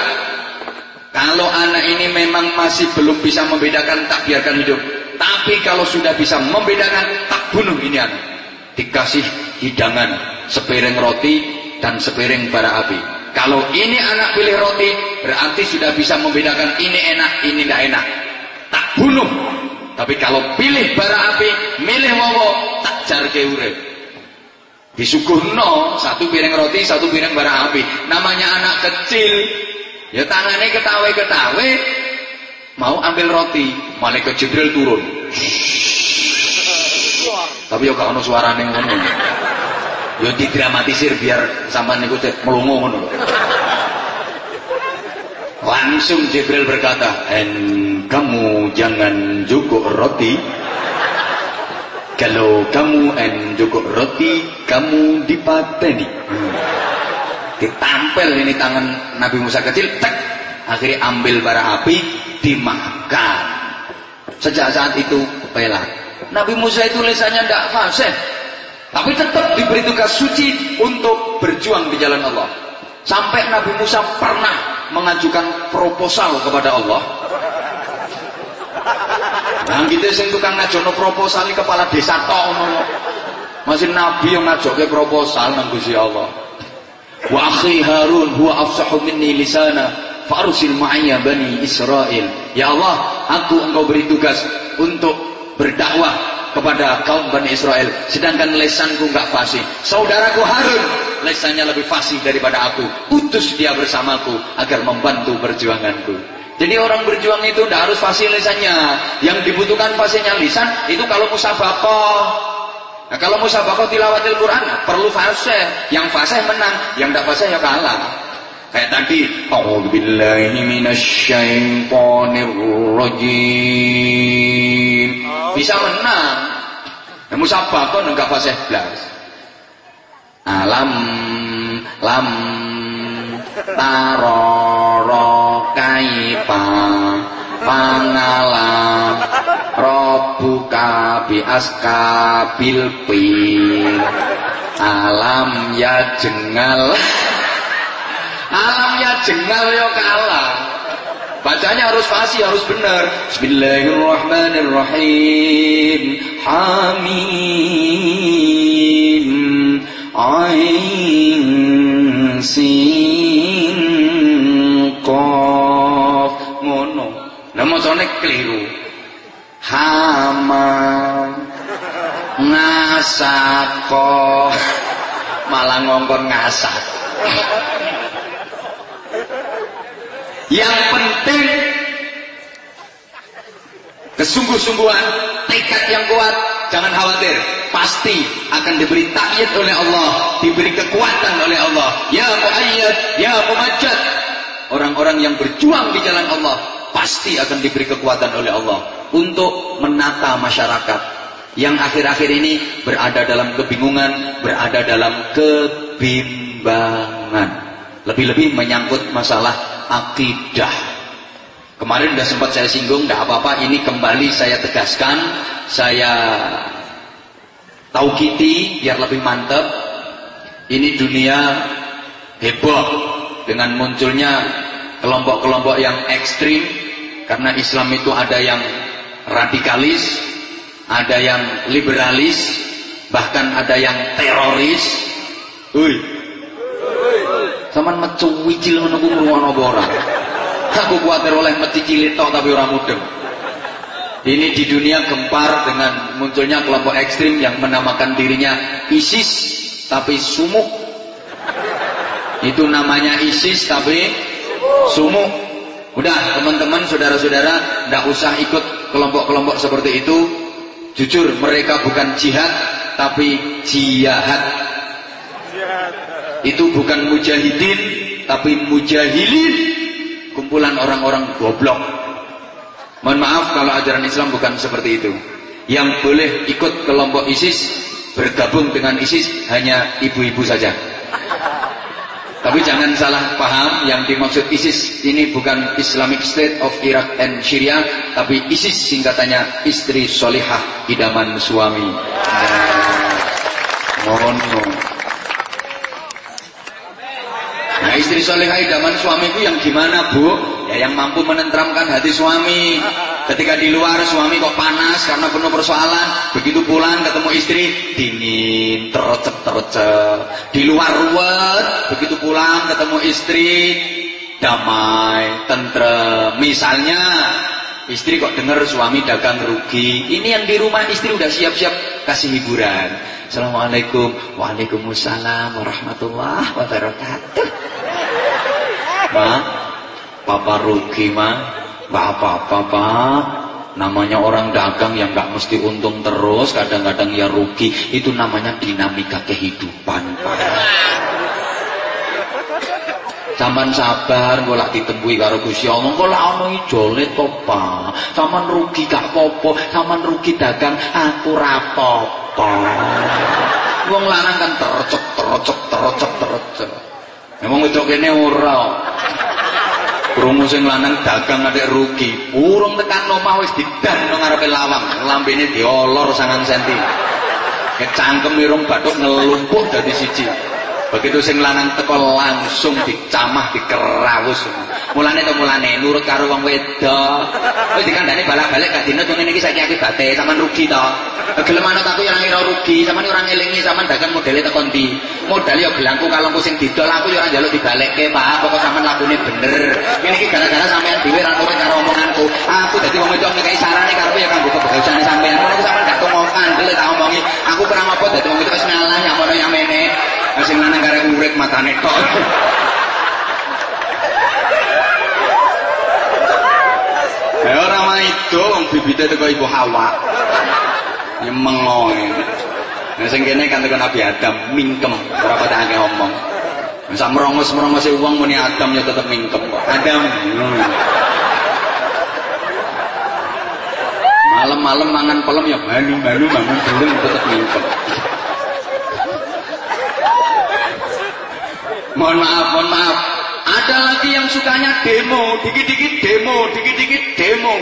kalau anak ini memang masih belum bisa membedakan tak biarkan hidup. Tapi kalau sudah bisa membedakan tak bunuh ini anak. Dikasih hidangan sepiring roti dan sepiring bara api. Kalau ini anak pilih roti, berarti sudah bisa membedakan ini enak, ini tidak enak. Tak bunuh. Tapi kalau pilih bara api, milih wowo, tak jar urip. Disuguhno satu piring roti, satu piring bara api. Namanya anak kecil, ya tangannya ketawe-ketawe, mau ambil roti, malaikat Jibril turun. Tapi ya gak ono suarane ngono. Ya didramatisir biar sampean niku melungu ngono. Langsung Jibril berkata, "En kamu jangan jukuk roti. Kalau kamu en jukuk roti, kamu dipateni." Hmm. Ditampel ini tangan Nabi Musa kecil, tek, akhirnya ambil bara api, dimakan. Sejak saat itu, pelah. Nabi Musa itu lisannya tidak fasih. Tapi tetap diberi tugas suci untuk berjuang di jalan Allah. Sampai Nabi Musa pernah mengajukan proposal kepada Allah. Nah, kita sing tukang ngajono proposal ini kepala desa tok Masih Nabi yang ngajoke proposal nang Gusti Allah. Wa akhi Harun huwa afsahu minni lisana farsil ma'iyya bani Israel. Ya Allah, aku engkau beri tugas untuk berdakwah kepada kaum Bani Israel. Sedangkan lesanku nggak fasih. Saudaraku Harun lesannya lebih fasih daripada aku. Utus dia bersamaku agar membantu perjuanganku. Jadi orang berjuang itu tidak harus fasih lesannya. Yang dibutuhkan fasihnya lisan itu kalau musabakoh nah kalau musabakoh tilawatil Quran perlu fasih. Yang fasih menang yang tidak fasih ya kalah Kayak tadi, A'udzubillahi minasyaitonirrajim. Bisa menang. Nah, musabakon enggak fase blas. Alam lam taroro kaipa pangalam robuka bi aska bilpil alam ya jengal alamnya jengal yo kalah. Bacanya harus fasih harus benar. Bismillahirrahmanirrahim. Hamim. Ain. Sin. Qaf. Ngono. Nah macane keliru. Hama Ngasako malah ngongkon ngasak yang penting kesungguh-sungguhan, tekad yang kuat, jangan khawatir. Pasti akan diberi takyid oleh Allah, diberi kekuatan oleh Allah. Ya muayyad, ya mumajjad. Orang-orang yang berjuang di jalan Allah pasti akan diberi kekuatan oleh Allah untuk menata masyarakat yang akhir-akhir ini berada dalam kebingungan, berada dalam kebimbangan. Lebih-lebih menyangkut masalah akidah. Kemarin sudah sempat saya singgung, tidak apa-apa. Ini kembali saya tegaskan, saya tahu kiti biar lebih mantap. Ini dunia heboh dengan munculnya kelompok-kelompok yang ekstrim karena Islam itu ada yang radikalis, ada yang liberalis. Bahkan ada yang teroris. Hui. Saman mecu wicil ngono ku? Aku kuwatir oleh meci cilik tok tapi ora mudeng. Ini di dunia gempar dengan munculnya kelompok ekstrim yang menamakan dirinya ISIS tapi sumuk. Itu namanya ISIS tapi sumuk. Udah teman-teman saudara-saudara tidak usah ikut kelompok-kelompok seperti itu. Jujur mereka bukan jihad tapi jihad. Itu bukan mujahidin tapi mujahilin. Kumpulan orang-orang goblok. Mohon maaf kalau ajaran Islam bukan seperti itu. Yang boleh ikut kelompok ISIS, bergabung dengan ISIS hanya ibu-ibu saja. Tapi jangan salah paham, yang dimaksud ISIS ini bukan Islamic State of Iraq and Syria, tapi ISIS singkatannya istri solihah idaman suami. Mohon Nah istri solihah idaman suami itu yang gimana bu? Ya yang mampu menenteramkan hati suami. Ketika di luar suami kok panas karena penuh persoalan. Begitu pulang ketemu istri dingin, tercep tercep. Di luar ruwet, begitu pulang ketemu istri damai, tentrem. Misalnya istri kok dengar suami dagang rugi. Ini yang di rumah istri udah siap-siap kasih hiburan. Assalamualaikum, waalaikumsalam warahmatullahi wabarakatuh. Ma, Papa rugi mah, nggak apa-apa pak. Namanya orang dagang yang nggak mesti untung terus, kadang-kadang ya rugi. Itu namanya dinamika kehidupan pak. Saman sabar golak ditembui karo Gusti Allah. Engko lak ana ijole to, Pak. Saman rugi gak popo, saman rugi dagang aku ra apa Wong lanang kan tercek tercek tercek tercek. Emang wedok kene ora. Krungu sing lanang dagang adek rugi. Urung tekan omah wis didan nang ngarepe lawang. Lambene diolor sangang senti. Kecangkem irung bathuk ngelumpuk dadi siji. Begitu sing lanang teko langsung dicamah dikerawus. Mulane to mulane nurut karo wong wedok. Wis dikandani balak-balik gak dino to ngene iki saiki akibate sampean rugi to. Gelem anut aku ya ora rugi, sampean ora ngelingi sampean dagang modele teko ndi. Modal ya gelangku kalungku sing didol aku ya ora njaluk dibalekke, Pak. Pokok sampean lakune bener. Ngene iki gara-gara sampean dhewe ra nurut karo omonganku. Aku dadi wong wedok ngekeki sarane karepe ya kanggo kebagusan sampean. Ngono sampean gak tau kandel tak omongi. Aku pernah apa dadi wong wedok wis ngalah nyamono nyamene. Sing lanang karek urip matane tok. Ya ora mah itu wong bibite teko Ibu Hawa. Ya mengo. Nah sing kene kan teko Nabi Adam mingkem, ora patake ngomong. Masa merongos-merongose wong muni Adam ya tetep mingkem kok. Adam. Malam-malam mangan pelem ya balu-balu mangan belum tetep mingkem. Mohon maaf, mohon maaf. Ada lagi yang sukanya demo, dikit-dikit demo, dikit-dikit demo.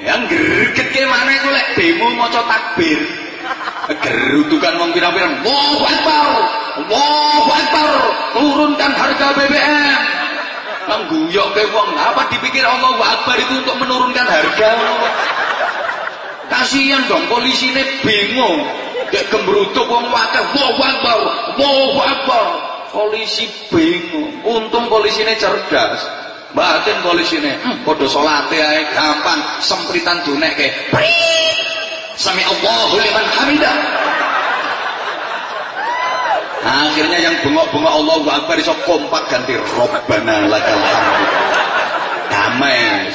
Yang greget ke mana itu lek demo maca takbir. Gerutukan wong pirang-pirang. Allahu Akbar. Allahu Akbar. Turunkan harga BBM. Kang guyok ke wong, apa dipikir Allahu Akbar itu untuk menurunkan harga? Kasihan dong polisi ini bingung. Kayak gembrutuk wong wakil. Allahu Akbar. Allahu Akbar polisi bingung. Untung polisi ini cerdas. Batin polisi ini hmm, kode sholat ya gampang sempritan dunek ke sami Allahu liman hamidah. Akhirnya yang bengok-bengok Allahu Akbar iso kompak ganti Robbana lakal hamd. Damai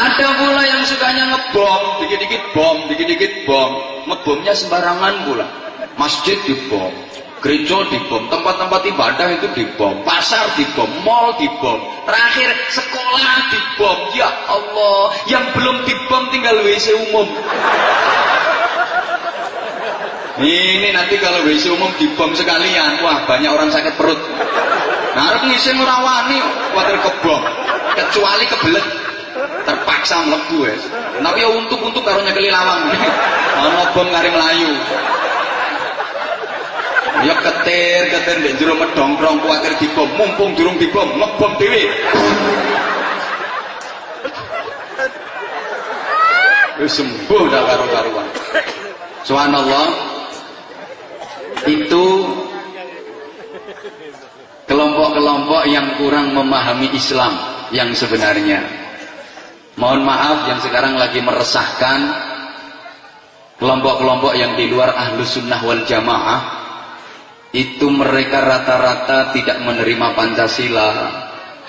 Ada pula yang sukanya ngebom, dikit-dikit bom, dikit-dikit bom. Ngebomnya sembarangan pula. Masjid dibom, gereja dibom, tempat-tempat ibadah itu dibom, pasar dibom, mall dibom, terakhir sekolah dibom. Ya Allah, yang belum dibom tinggal WC umum. Ini nanti kalau WC umum dibom sekalian, wah banyak orang sakit perut. Harus ngisi murawani, khawatir kebom, kecuali kebelet terpaksa mlebu wis. Tapi ya untuk-untuk karo nyekeli lawang. Ana bom kari melayu. Ya ketir, ketir ndek jero medongkrong kuwatir dibom, mumpung durung dibom, ngebom dhewe. Wis sembuh dah karo-karuan. Subhanallah. Itu kelompok-kelompok yang kurang memahami Islam yang sebenarnya. Mohon maaf yang sekarang lagi meresahkan kelompok-kelompok yang di luar ahlu sunnah wal jamaah. Itu mereka rata-rata tidak menerima Pancasila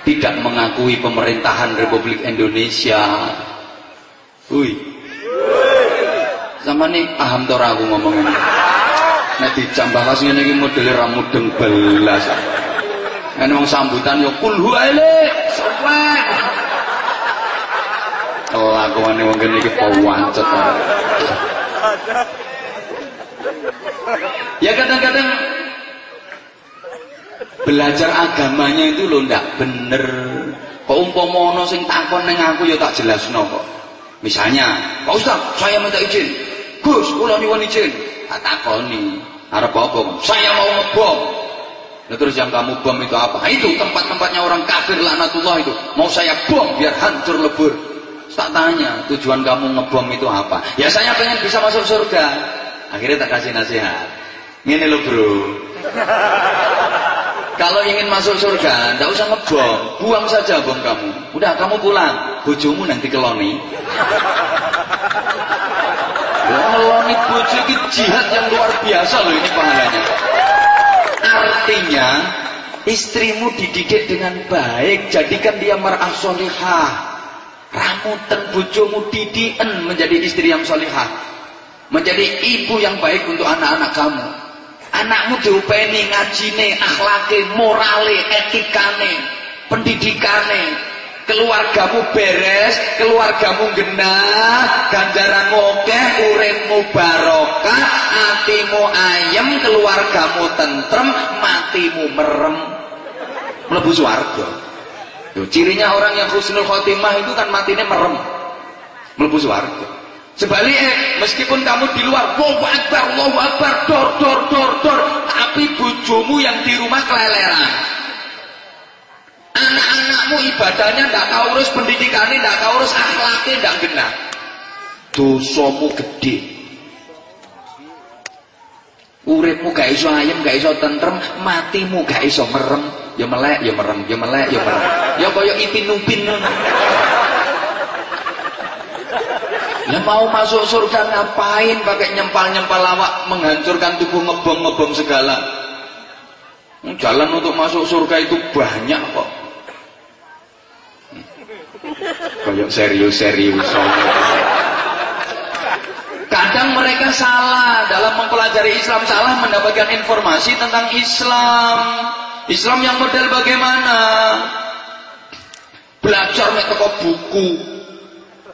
tidak mengakui pemerintahan Republik Indonesia. Wih sama nih paham tuh aku ngomongin nah dicambah kasih ini model rambut deng belas. Kan wong sambutan yo kulhu ele sopek kelakuane wong kene iki pawancet ya kadang-kadang belajar agamanya itu lo ndak bener. Kok umpama ana sing takon ning aku ya tak jelasno kok. Misalnya Pak Ustaz saya minta izin. Gus kula nyuwun izin. Tak takoni. Arep apa? Saya mau ngebom. Nah, terus yang kamu bom itu apa? Itu tempat-tempatnya orang kafir laknatullah itu. Mau saya bom biar hancur lebur. Tak tanya, tujuan kamu ngebom itu apa? Ya saya pengen bisa masuk surga. Akhirnya tak kasih nasihat. Ini lo bro. Kalau ingin masuk surga, tidak usah ngebom, buang saja bom kamu. Udah kamu pulang, bojomu nanti keloni. Keloni bojo itu jihad yang luar biasa loh ini pahalanya. Artinya istrimu dididik dengan baik, jadikan dia mar'ah solihah. Ramutan bojomu didikan menjadi istri yang solihah. Menjadi ibu yang baik untuk anak-anak kamu. Anakmu diupeni ngajine, akhlake, morale, etikane, pendidikane, keluargamu beres, keluargamu genah, ganjaranmu oke, uripmu barokah, hatimu ayem, keluargamu tentrem, matimu merem, mlebu swarga. Cirinya orang yang husnul khotimah itu kan matinya merem, mlebu swarga. Sebaliknya, meskipun kamu di luar, Allahu Akbar, Allahu Akbar, dor, dor, dor, dor, tapi bojomu yang di rumah keleleran. Anak-anakmu ibadahnya tidak tahu urus pendidikannya, tidak tahu urus akhlaknya, tidak genah. Dosamu gede. Uripmu gak iso ayem, gak iso tentrem, matimu gak iso merem. Ya melek, ya merem, ya melek, ya merem. Ya kaya ipin upin Ya mau masuk surga ngapain pakai nyempal-nyempal lawak menghancurkan tubuh ngebom-ngebom segala. Jalan untuk masuk surga itu banyak kok. Kayak serius-serius. Kadang mereka salah dalam mempelajari Islam, salah mendapatkan informasi tentang Islam. Islam yang model bagaimana? Belajar metode buku.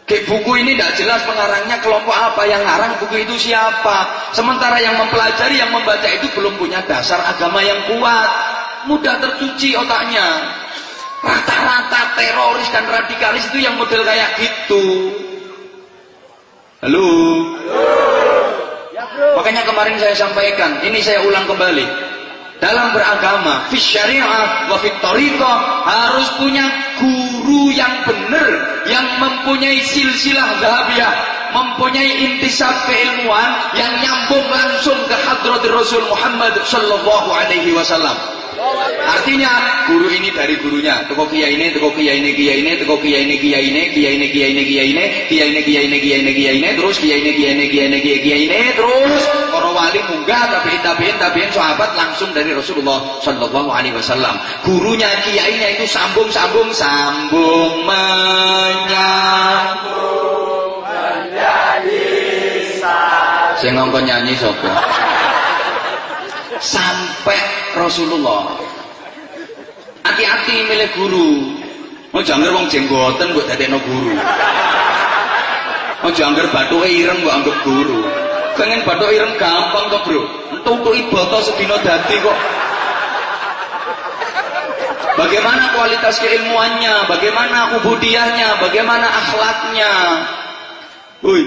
Kayak buku ini tidak jelas pengarangnya kelompok apa yang ngarang buku itu siapa. Sementara yang mempelajari, yang membaca itu belum punya dasar agama yang kuat. Mudah tercuci otaknya. Rata-rata teroris dan radikalis itu yang model kayak gitu. Halo. Makanya kemarin saya sampaikan, ini saya ulang kembali. Dalam beragama, fi syariah wa fi harus punya guru yang benar, yang mempunyai silsilah zahabiyah, mempunyai intisab keilmuan yang nyambung langsung ke hadratir Rasul Muhammad sallallahu alaihi wasallam. Artinya guru ini dari gurunya, toko kiai ini, toko kiai ini, kiai ini, toko kiai ini, kiai ini, kiai ini, kiai ini, kiai ini, kiai ini, kiai ini, kiai ini, kiai ini, terus kiai ini, kiai ini, kiai ini, kiai ini, terus para wali munggah, tabiin, tabiin, tabiin, sahabat langsung dari Rasulullah Shallallahu Alaihi Wasallam. Gurunya kiainya itu sambung, sambung, sambung menyambung menjadi satu. Saya nyanyi sopo sampai Rasulullah. Hati-hati milih guru. Mau jangan wong jenggoten buat no guru. Mau jangan batu ireng buat anggap guru. Pengen batu ireng gampang kok bro? Untuk ibadah sedino dati kok. Bagaimana kualitas keilmuannya, bagaimana ubudiahnya, bagaimana akhlaknya. Woi.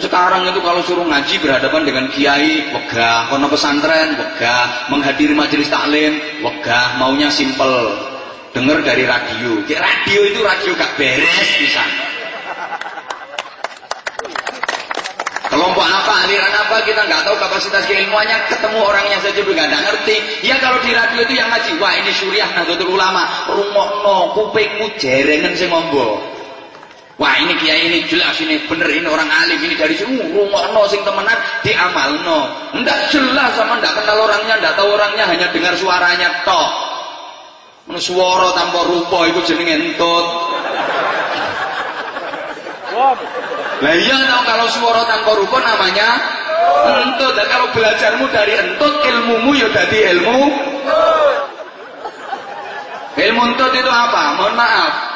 Sekarang itu kalau suruh ngaji berhadapan dengan kiai, wegah, kono pesantren, wegah, menghadiri majelis taklim, wegah, maunya simpel. Dengar dari radio. Kayak radio itu radio gak beres bisa. Kelompok apa, aliran apa, kita nggak tahu kapasitas keilmuannya, ketemu orangnya saja juga nggak ngerti. Ya kalau di radio itu yang ngaji, wah ini syuriah nah Ulama, rumokno kupingmu jerengan sing ngombo. Wah ini kiai ini jelas ini bener ini orang alim ini dari sini uh, rungokno sing temenan diamalno. Ndak jelas sama ndak kenal orangnya, ndak tahu orangnya hanya dengar suaranya tok. Suara tanpa rupa itu jenenge entut. Lah iya tau kalau suara tanpa rupa namanya entut. Dan kalau belajarmu dari entut, ilmumu ya dari ilmu. Ilmu entut itu apa? Mohon maaf.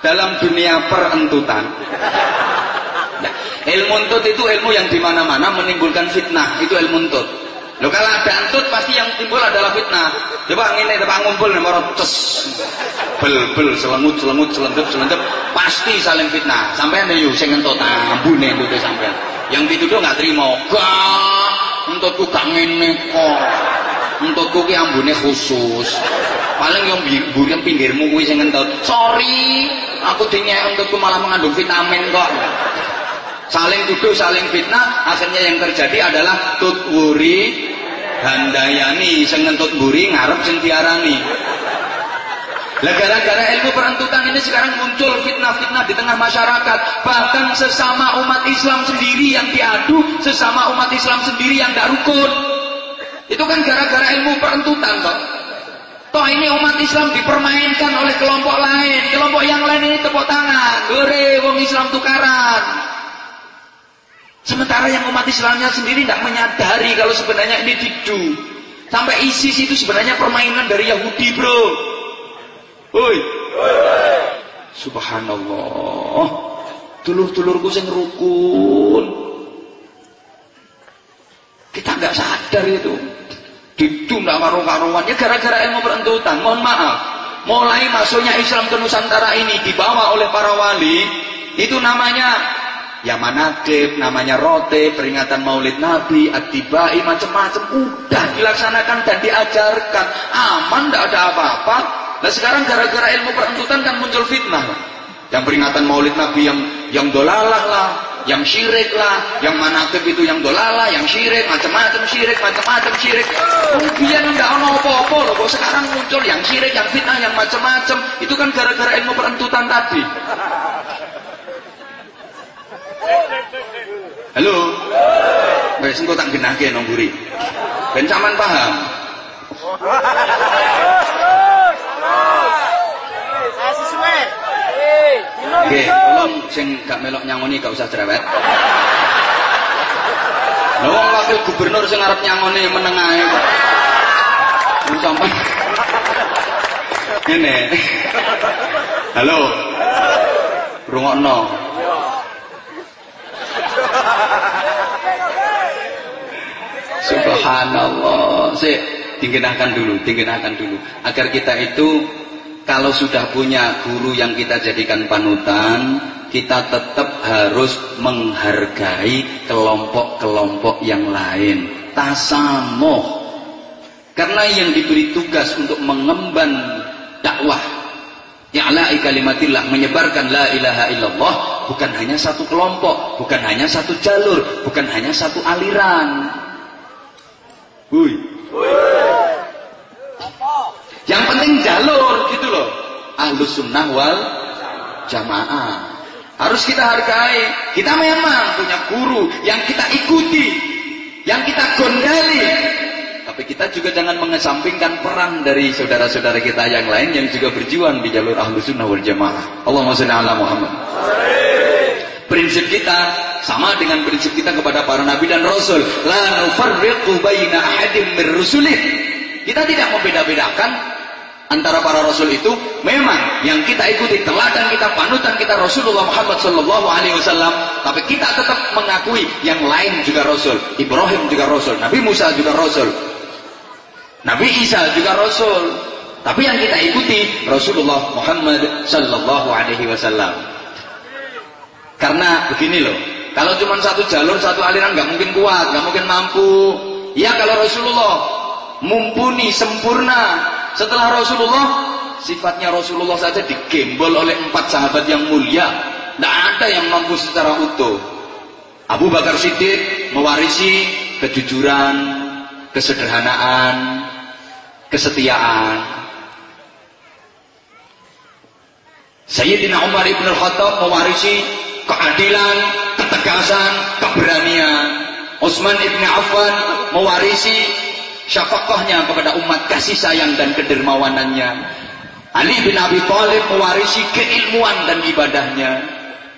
Dalam dunia perentutan. Nah, ilmu entut itu ilmu yang di mana-mana menimbulkan fitnah. Itu ilmu entut. Loh kalau ada entut pasti yang timbul adalah fitnah. Coba ngene tepak ngumpul nek marang ces. Bel bel selengut selengut selentup selentup pasti saling fitnah. Sampai nek yo sing entut ambune entute sampean. Yang dituduh nggak terima. Gak, entutku gak ngene kok. Entutku ki ambune khusus. Paling yang burem pinggirmu kuwi sing entut. Sorry, aku dinyek entutku malah mengandung vitamin kok saling tuduh, saling fitnah, akhirnya yang terjadi adalah tutwuri handayani sing ngentut mburi ngarep sing diarani. Lah gara-gara ilmu perentutan ini sekarang muncul fitnah-fitnah di tengah masyarakat. Bahkan sesama umat Islam sendiri yang diadu, sesama umat Islam sendiri yang gak rukun. Itu kan gara-gara ilmu perentutan toh. Toh ini umat Islam dipermainkan oleh kelompok lain. Kelompok yang lain ini tepuk tangan. Gore, wong Islam tukaran. Sementara yang umat Islamnya sendiri tidak menyadari kalau sebenarnya ini didu. Sampai ISIS itu sebenarnya permainan dari Yahudi bro. Woi. Subhanallah. Tulur-tulurku sing rukun. Kita nggak sadar itu. Didu nggak karu-karuan. Ya gara-gara ilmu perentutan. Mohon maaf. Mulai masuknya Islam ke Nusantara ini dibawa oleh para wali. Itu namanya ya manakib, namanya rote, peringatan maulid nabi, atibai, macam-macam. Udah dilaksanakan dan diajarkan. Aman, tidak ada apa-apa. Nah sekarang gara-gara ilmu perentutan kan muncul fitnah. Yang peringatan maulid nabi yang yang dolalah lah, yang syirik lah, yang manakib itu yang dolalah, yang syirik, macam-macam syirik, macam-macam syirik. Kemudian enggak ono apa-apa loh, sekarang muncul yang syirik, yang fitnah, yang macam-macam. Itu kan gara-gara ilmu perentutan tadi. Halo. Wes engko tak genahke nang mburi. Ben paham. Oke, tolong sing gak melok nyangoni gak usah cerewet. Lha wong wakil gubernur sing arep nyangoni meneng ae kok. Sampai Ngene. Halo. Rungokno. Subhanallah. Sik, tinggenahkan dulu, tinggenahkan dulu. Agar kita itu kalau sudah punya guru yang kita jadikan panutan, kita tetap harus menghargai kelompok-kelompok yang lain. Tasamuh. Karena yang diberi tugas untuk mengemban dakwah Ya'la'i kalimatillah menyebarkan la ilaha illallah bukan hanya satu kelompok, bukan hanya satu jalur, bukan hanya satu aliran. Hui. Yang penting jalur gitu loh. Ahlus sunnah wal jamaah. Harus kita hargai. Kita memang punya guru yang kita ikuti, yang kita gondali, tapi kita juga jangan mengesampingkan peran dari saudara-saudara kita yang lain yang juga berjuang di jalur ahlu sunnah wal jamaah. Allahumma salli ala Muhammad. Prinsip kita sama dengan prinsip kita kepada para nabi dan rasul. La nufarriqu baina ahadim min rusulih. Kita tidak membeda-bedakan antara para rasul itu memang yang kita ikuti teladan kita panutan kita Rasulullah Muhammad sallallahu alaihi wasallam tapi kita tetap mengakui yang lain juga rasul Ibrahim juga rasul Nabi Musa juga rasul Nabi Isa juga Rasul. Tapi yang kita ikuti Rasulullah Muhammad Sallallahu Alaihi Wasallam. Karena begini loh, kalau cuma satu jalur, satu aliran nggak mungkin kuat, nggak mungkin mampu. Ya kalau Rasulullah mumpuni, sempurna. Setelah Rasulullah, sifatnya Rasulullah saja digembol oleh empat sahabat yang mulia. Tidak ada yang mampu secara utuh. Abu Bakar Siddiq mewarisi kejujuran, kesederhanaan, kesetiaan. Sayyidina Umar ibn al-Khattab mewarisi keadilan, ketegasan, keberanian. Utsman ibn Affan mewarisi syafaqahnya kepada umat kasih sayang dan kedermawanannya. Ali bin Abi Thalib mewarisi keilmuan dan ibadahnya.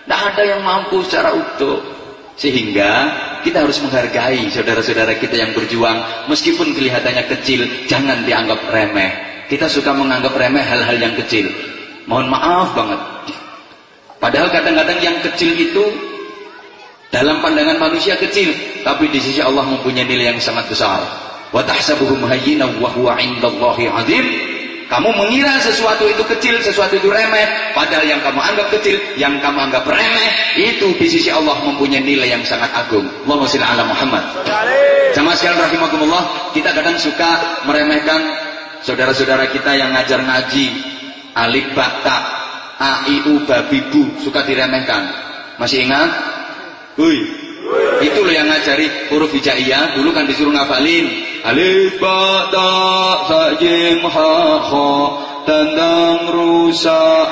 Tidak ada yang mampu secara utuh. Sehingga kita harus menghargai saudara-saudara kita yang berjuang. Meskipun kelihatannya kecil, jangan dianggap remeh. Kita suka menganggap remeh hal-hal yang kecil. Mohon maaf banget. Padahal kadang-kadang yang kecil itu dalam pandangan manusia kecil, tapi di sisi Allah mempunyai nilai yang sangat besar. Wa tahsabuhum hayyinan wa huwa 'indallahi 'azim. Kamu mengira sesuatu itu kecil, sesuatu itu remeh, padahal yang kamu anggap kecil, yang kamu anggap remeh, itu di sisi Allah mempunyai nilai yang sangat agung. Allahumma shalli ala Muhammad. Jamaah sekalian rahimakumullah, kita kadang suka meremehkan saudara-saudara kita yang ngajar ngaji, alif i u babi bu, suka diremehkan. Masih ingat? Hui. Itu loh yang ngajari huruf hijaiyah, dulu kan disuruh ngafalin. Alif ba ta sa jim ha kha tandang rusak.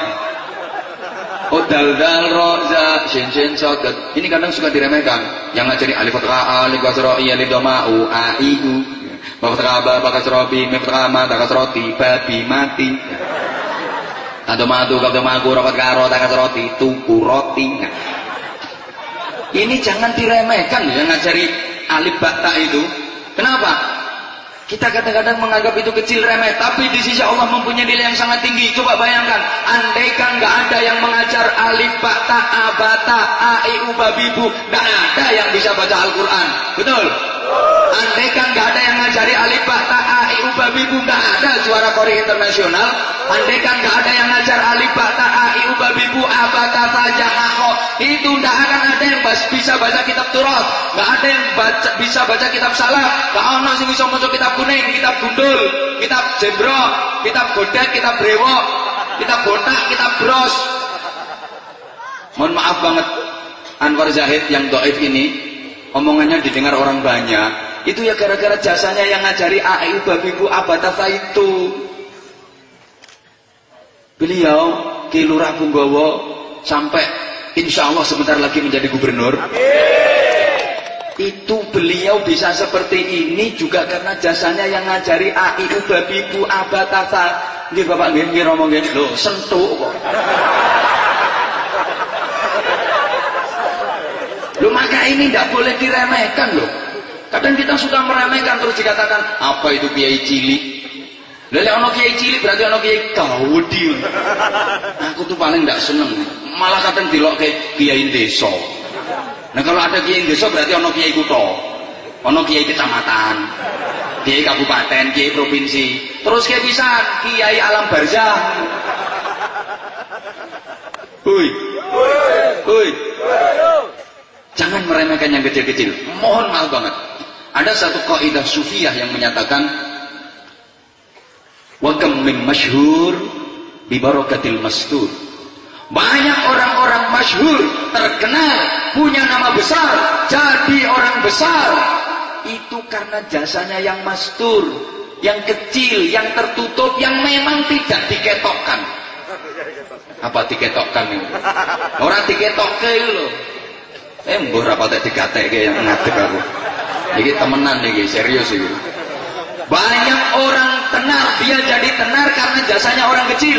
Oh dal dal ro za shin shin soket. Ini kadang suka diremehkan. Yang ngajari alif fathah alif kasra i alif dhamma u a i u. Ba fathah ba ba kasra bi mim fathah ma ta kasra ti babi mati. Kado madu kado magu rokat karo ta kasra ti tuku roti. Ini jangan diremehkan yang ngajari alif bakta itu. Kenapa? Kita kadang-kadang menganggap itu kecil remeh, tapi di sisi Allah mempunyai nilai yang sangat tinggi. Coba bayangkan, andaikan nggak ada yang mengajar alif, bakta, abata, a, i, u, babi, bu, nggak ada yang bisa baca Al-Quran. Betul? Andaikan nggak ada yang ngajari alif, a, i, u, babi, bu, nggak ada juara Kori internasional. Andaikan nggak ada yang ngajar alif, a, i, u, babi, bu, abata, saja, akho, itu nggak akan ada yang bisa baca kitab Turat, nggak ada yang baca, bisa baca kitab nggak ada yang bisa masuk kitab kuning, kitab gundul, kitab jembro, kitab godet, kitab brewok, kitab botak, kitab bros. Mohon maaf banget, Anwar Zahid yang doif ini, omongannya didengar orang banyak, itu ya gara-gara jasanya yang ngajari AIU babibu abatasa itu. Beliau Ki Lurah Punggowo sampai insya Allah sebentar lagi menjadi gubernur. Itu beliau bisa seperti ini juga karena jasanya yang ngajari AIU babibu abatasa. Nggih Bapak nggih nggih ngomong nggih. Lho, sentuh kok. Ini tidak boleh diremehkan loh. Kadang kita suka meremehkan terus dikatakan apa itu kiai cilik. Lele ono kiai cilik berarti ono kiai gawedi. Aku tuh paling tidak seneng. Malah kadang dilok ke kiai desa. Nah kalau ada kiai desa berarti ono kiai kutho. Ono kiai kecamatan. Kiai kabupaten, kiai provinsi. Terus kayak bisa kiai alam barzah. Hui. Hui. Jangan meremehkan yang kecil-kecil. Mohon maaf banget. Ada satu kaidah sufiah yang menyatakan wa kam min masyhur bi barakatil mastur. Banyak orang-orang masyhur, terkenal, punya nama besar, jadi orang besar. Itu karena jasanya yang mastur, yang kecil, yang tertutup, yang memang tidak diketokkan. Apa diketokkan itu? Orang diketokkan loh. Eh mbah ra patek digatekke yang ngadeg aku. Iki temenan iki, serius iki. Banyak orang tenar, dia jadi tenar karena jasanya orang kecil.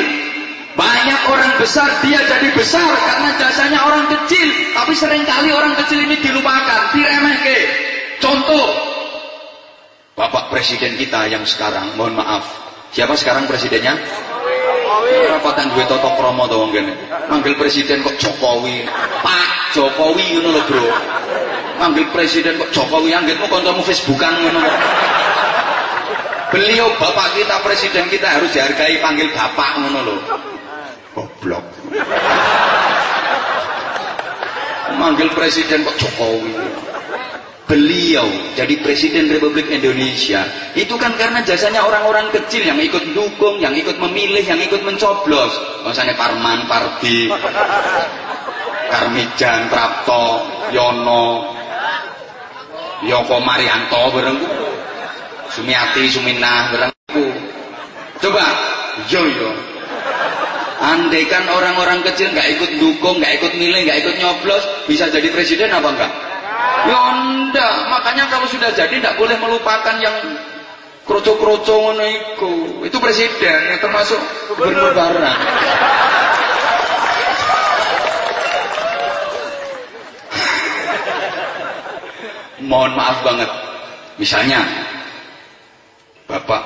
Banyak orang besar, dia jadi besar karena jasanya orang kecil. Tapi sering kali orang kecil ini dilupakan, diremehke. Contoh, Bapak Presiden kita yang sekarang, mohon maaf. Siapa sekarang presidennya? Rapatan duwe toto wong kene. Manggil presiden kok Jokowi. Pak Jokowi ngono lho, Bro. Manggil presiden kok Jokowi anggitmu kancamu Facebookan ngono kok. Beliau bapak kita presiden kita harus dihargai panggil bapak ngono lho. Goblok. Manggil presiden kok Jokowi. Beliau jadi presiden Republik Indonesia itu kan karena jasanya orang-orang kecil yang ikut dukung, yang ikut memilih, yang ikut mencoblos. Misalnya Parman, Pardi, Karmijan, Prapto, Yono Yoko Marianto barengku Sumiati Suminah barengku coba yo yo. Andai kan orang-orang kecil nggak ikut dukung nggak ikut milih nggak ikut nyoblos bisa jadi presiden apa enggak ya makanya kalau sudah jadi tidak boleh melupakan yang kroco-kroco ngono. Itu presiden yang termasuk gubernur barang. Mohon maaf banget. Misalnya Bapak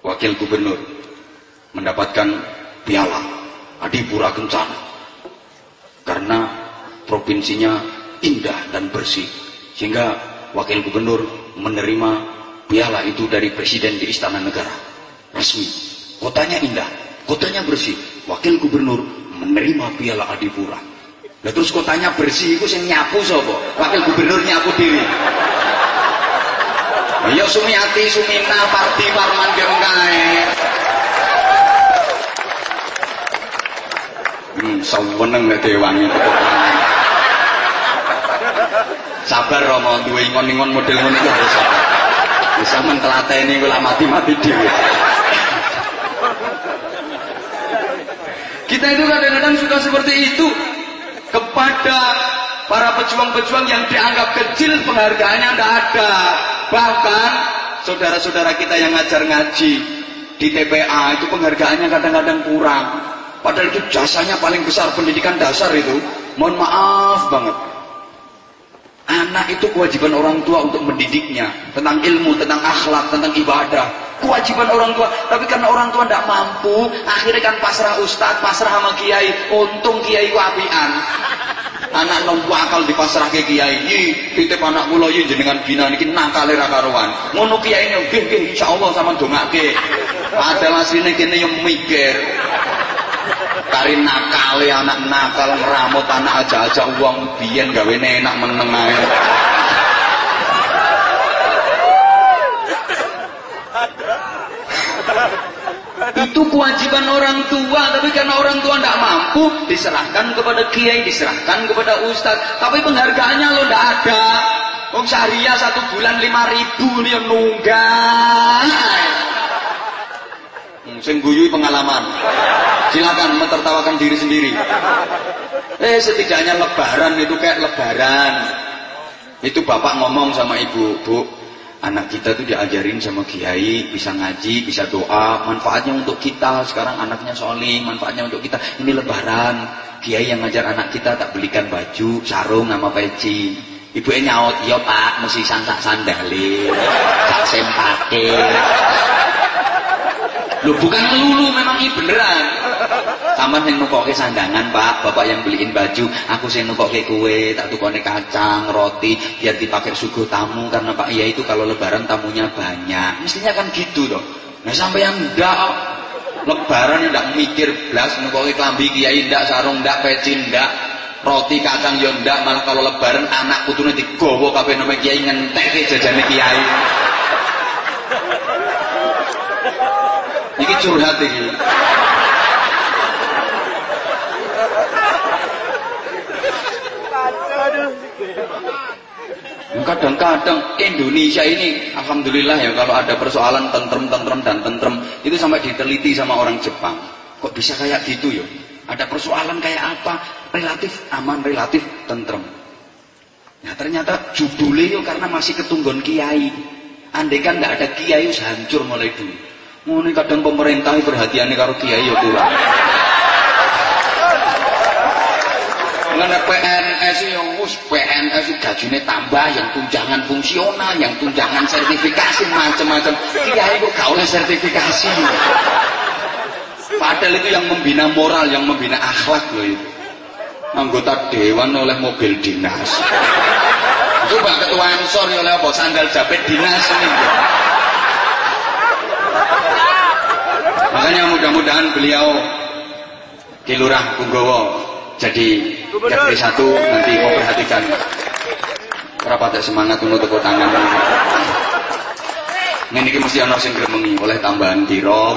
Wakil Gubernur mendapatkan piala Adipura Kencana karena provinsinya indah dan bersih sehingga Wakil Gubernur menerima piala itu dari presiden di istana negara. Resmi. Kotanya indah kotanya bersih. Wakil gubernur menerima piala adipura. Nah, terus kotanya bersih itu yang nyapu sobo wakil gubernur nyapu diri ya sumiati sumina parti parman gemkae hmm saweneng nek dewangi sabar Romo duwe ingon-ingon model ngono iki harus sabar bisa mentelateni kula mati-mati dhewe. Kita itu kadang-kadang suka seperti itu kepada para pejuang-pejuang yang dianggap kecil penghargaannya tidak ada. Bahkan saudara-saudara kita yang ngajar ngaji di TPA itu penghargaannya kadang-kadang kurang. Padahal itu jasanya paling besar pendidikan dasar itu. Mohon maaf banget. Anak itu kewajiban orang tua untuk mendidiknya tentang ilmu, tentang akhlak, tentang ibadah. Kewajiban orang tua. Tapi karena orang tua tidak mampu, akhirnya kan pasrah ustad, pasrah sama kiai. Untung kiai ku apian. Anak nunggu akal di pasrah ke kiai. Yi, titip anak kula yi jenengan bina niki nakale ra karuan. Ngono kiai nggih nggih insyaallah sama dongake. Padahal asline kene yang mikir. Kari nakale anak nakal ngeramut anak aja-aja uang biyen gawe enak meneng ae. Itu kewajiban orang tua, tapi karena orang tua tidak mampu, diserahkan kepada kiai, diserahkan kepada ustadz. Tapi penghargaannya lo tidak ada. Wong syariah satu bulan lima ribu nih nunggah. Hmm, sing guyu pengalaman. Silakan mentertawakan diri sendiri. Eh setidaknya lebaran itu kayak lebaran. Itu bapak ngomong sama ibu, bu, anak kita tuh diajarin sama kiai, bisa ngaji, bisa doa, manfaatnya untuk kita. Sekarang anaknya soli, manfaatnya untuk kita. Ini lebaran. Kiai yang ngajar anak kita tak belikan baju, sarung sama peci. Ibu nyaut, iya pak, mesti santak sandali, tak sempake. Loh bukan melulu memang ini beneran. Sampai yang nukoke sandangan pak, bapak yang beliin baju, aku yang nukoke kue, tak tukone kacang, roti, biar dipakai suguh tamu karena pak iya itu kalau lebaran tamunya banyak. Mestinya kan gitu dong. Nah sampai yang ndak lebaran ndak mikir blas nukoke klambi kiai ndak sarung ndak peci ndak roti kacang yo ndak malah kalau lebaran anak putune digowo kabeh nang kiai ngentek jajane kiai. Iki curhat iki. Kadang-kadang Indonesia ini, alhamdulillah ya kalau ada persoalan tentrem-tentrem dan tentrem itu sampai diteliti sama orang Jepang. Kok bisa kayak gitu ya? Ada persoalan kayak apa? Relatif aman, relatif tentrem. Nah ternyata judulnya karena masih ketunggon kiai. Andai kan nggak ada kiai, hancur mulai dulu. Ngono kadang pemerintah perhatiannya karo kiai ya kurang. Mengenai PNS yang us PNS gajinya tambah, yang tunjangan fungsional, yang tunjangan sertifikasi macam-macam. Kiai kok gak oleh sertifikasi. Padahal itu yang membina moral, yang membina akhlak loh itu. Anggota dewan oleh mobil dinas. Coba ketua ansor oleh apa? Sandal jepit dinas ini. Makanya mudah-mudahan beliau di Lurah Punggowo jadi RT satu nanti mau perhatikan rapat semangat untuk tepuk tangan. Ini mesti ono sing gremengi oleh tambahan kira.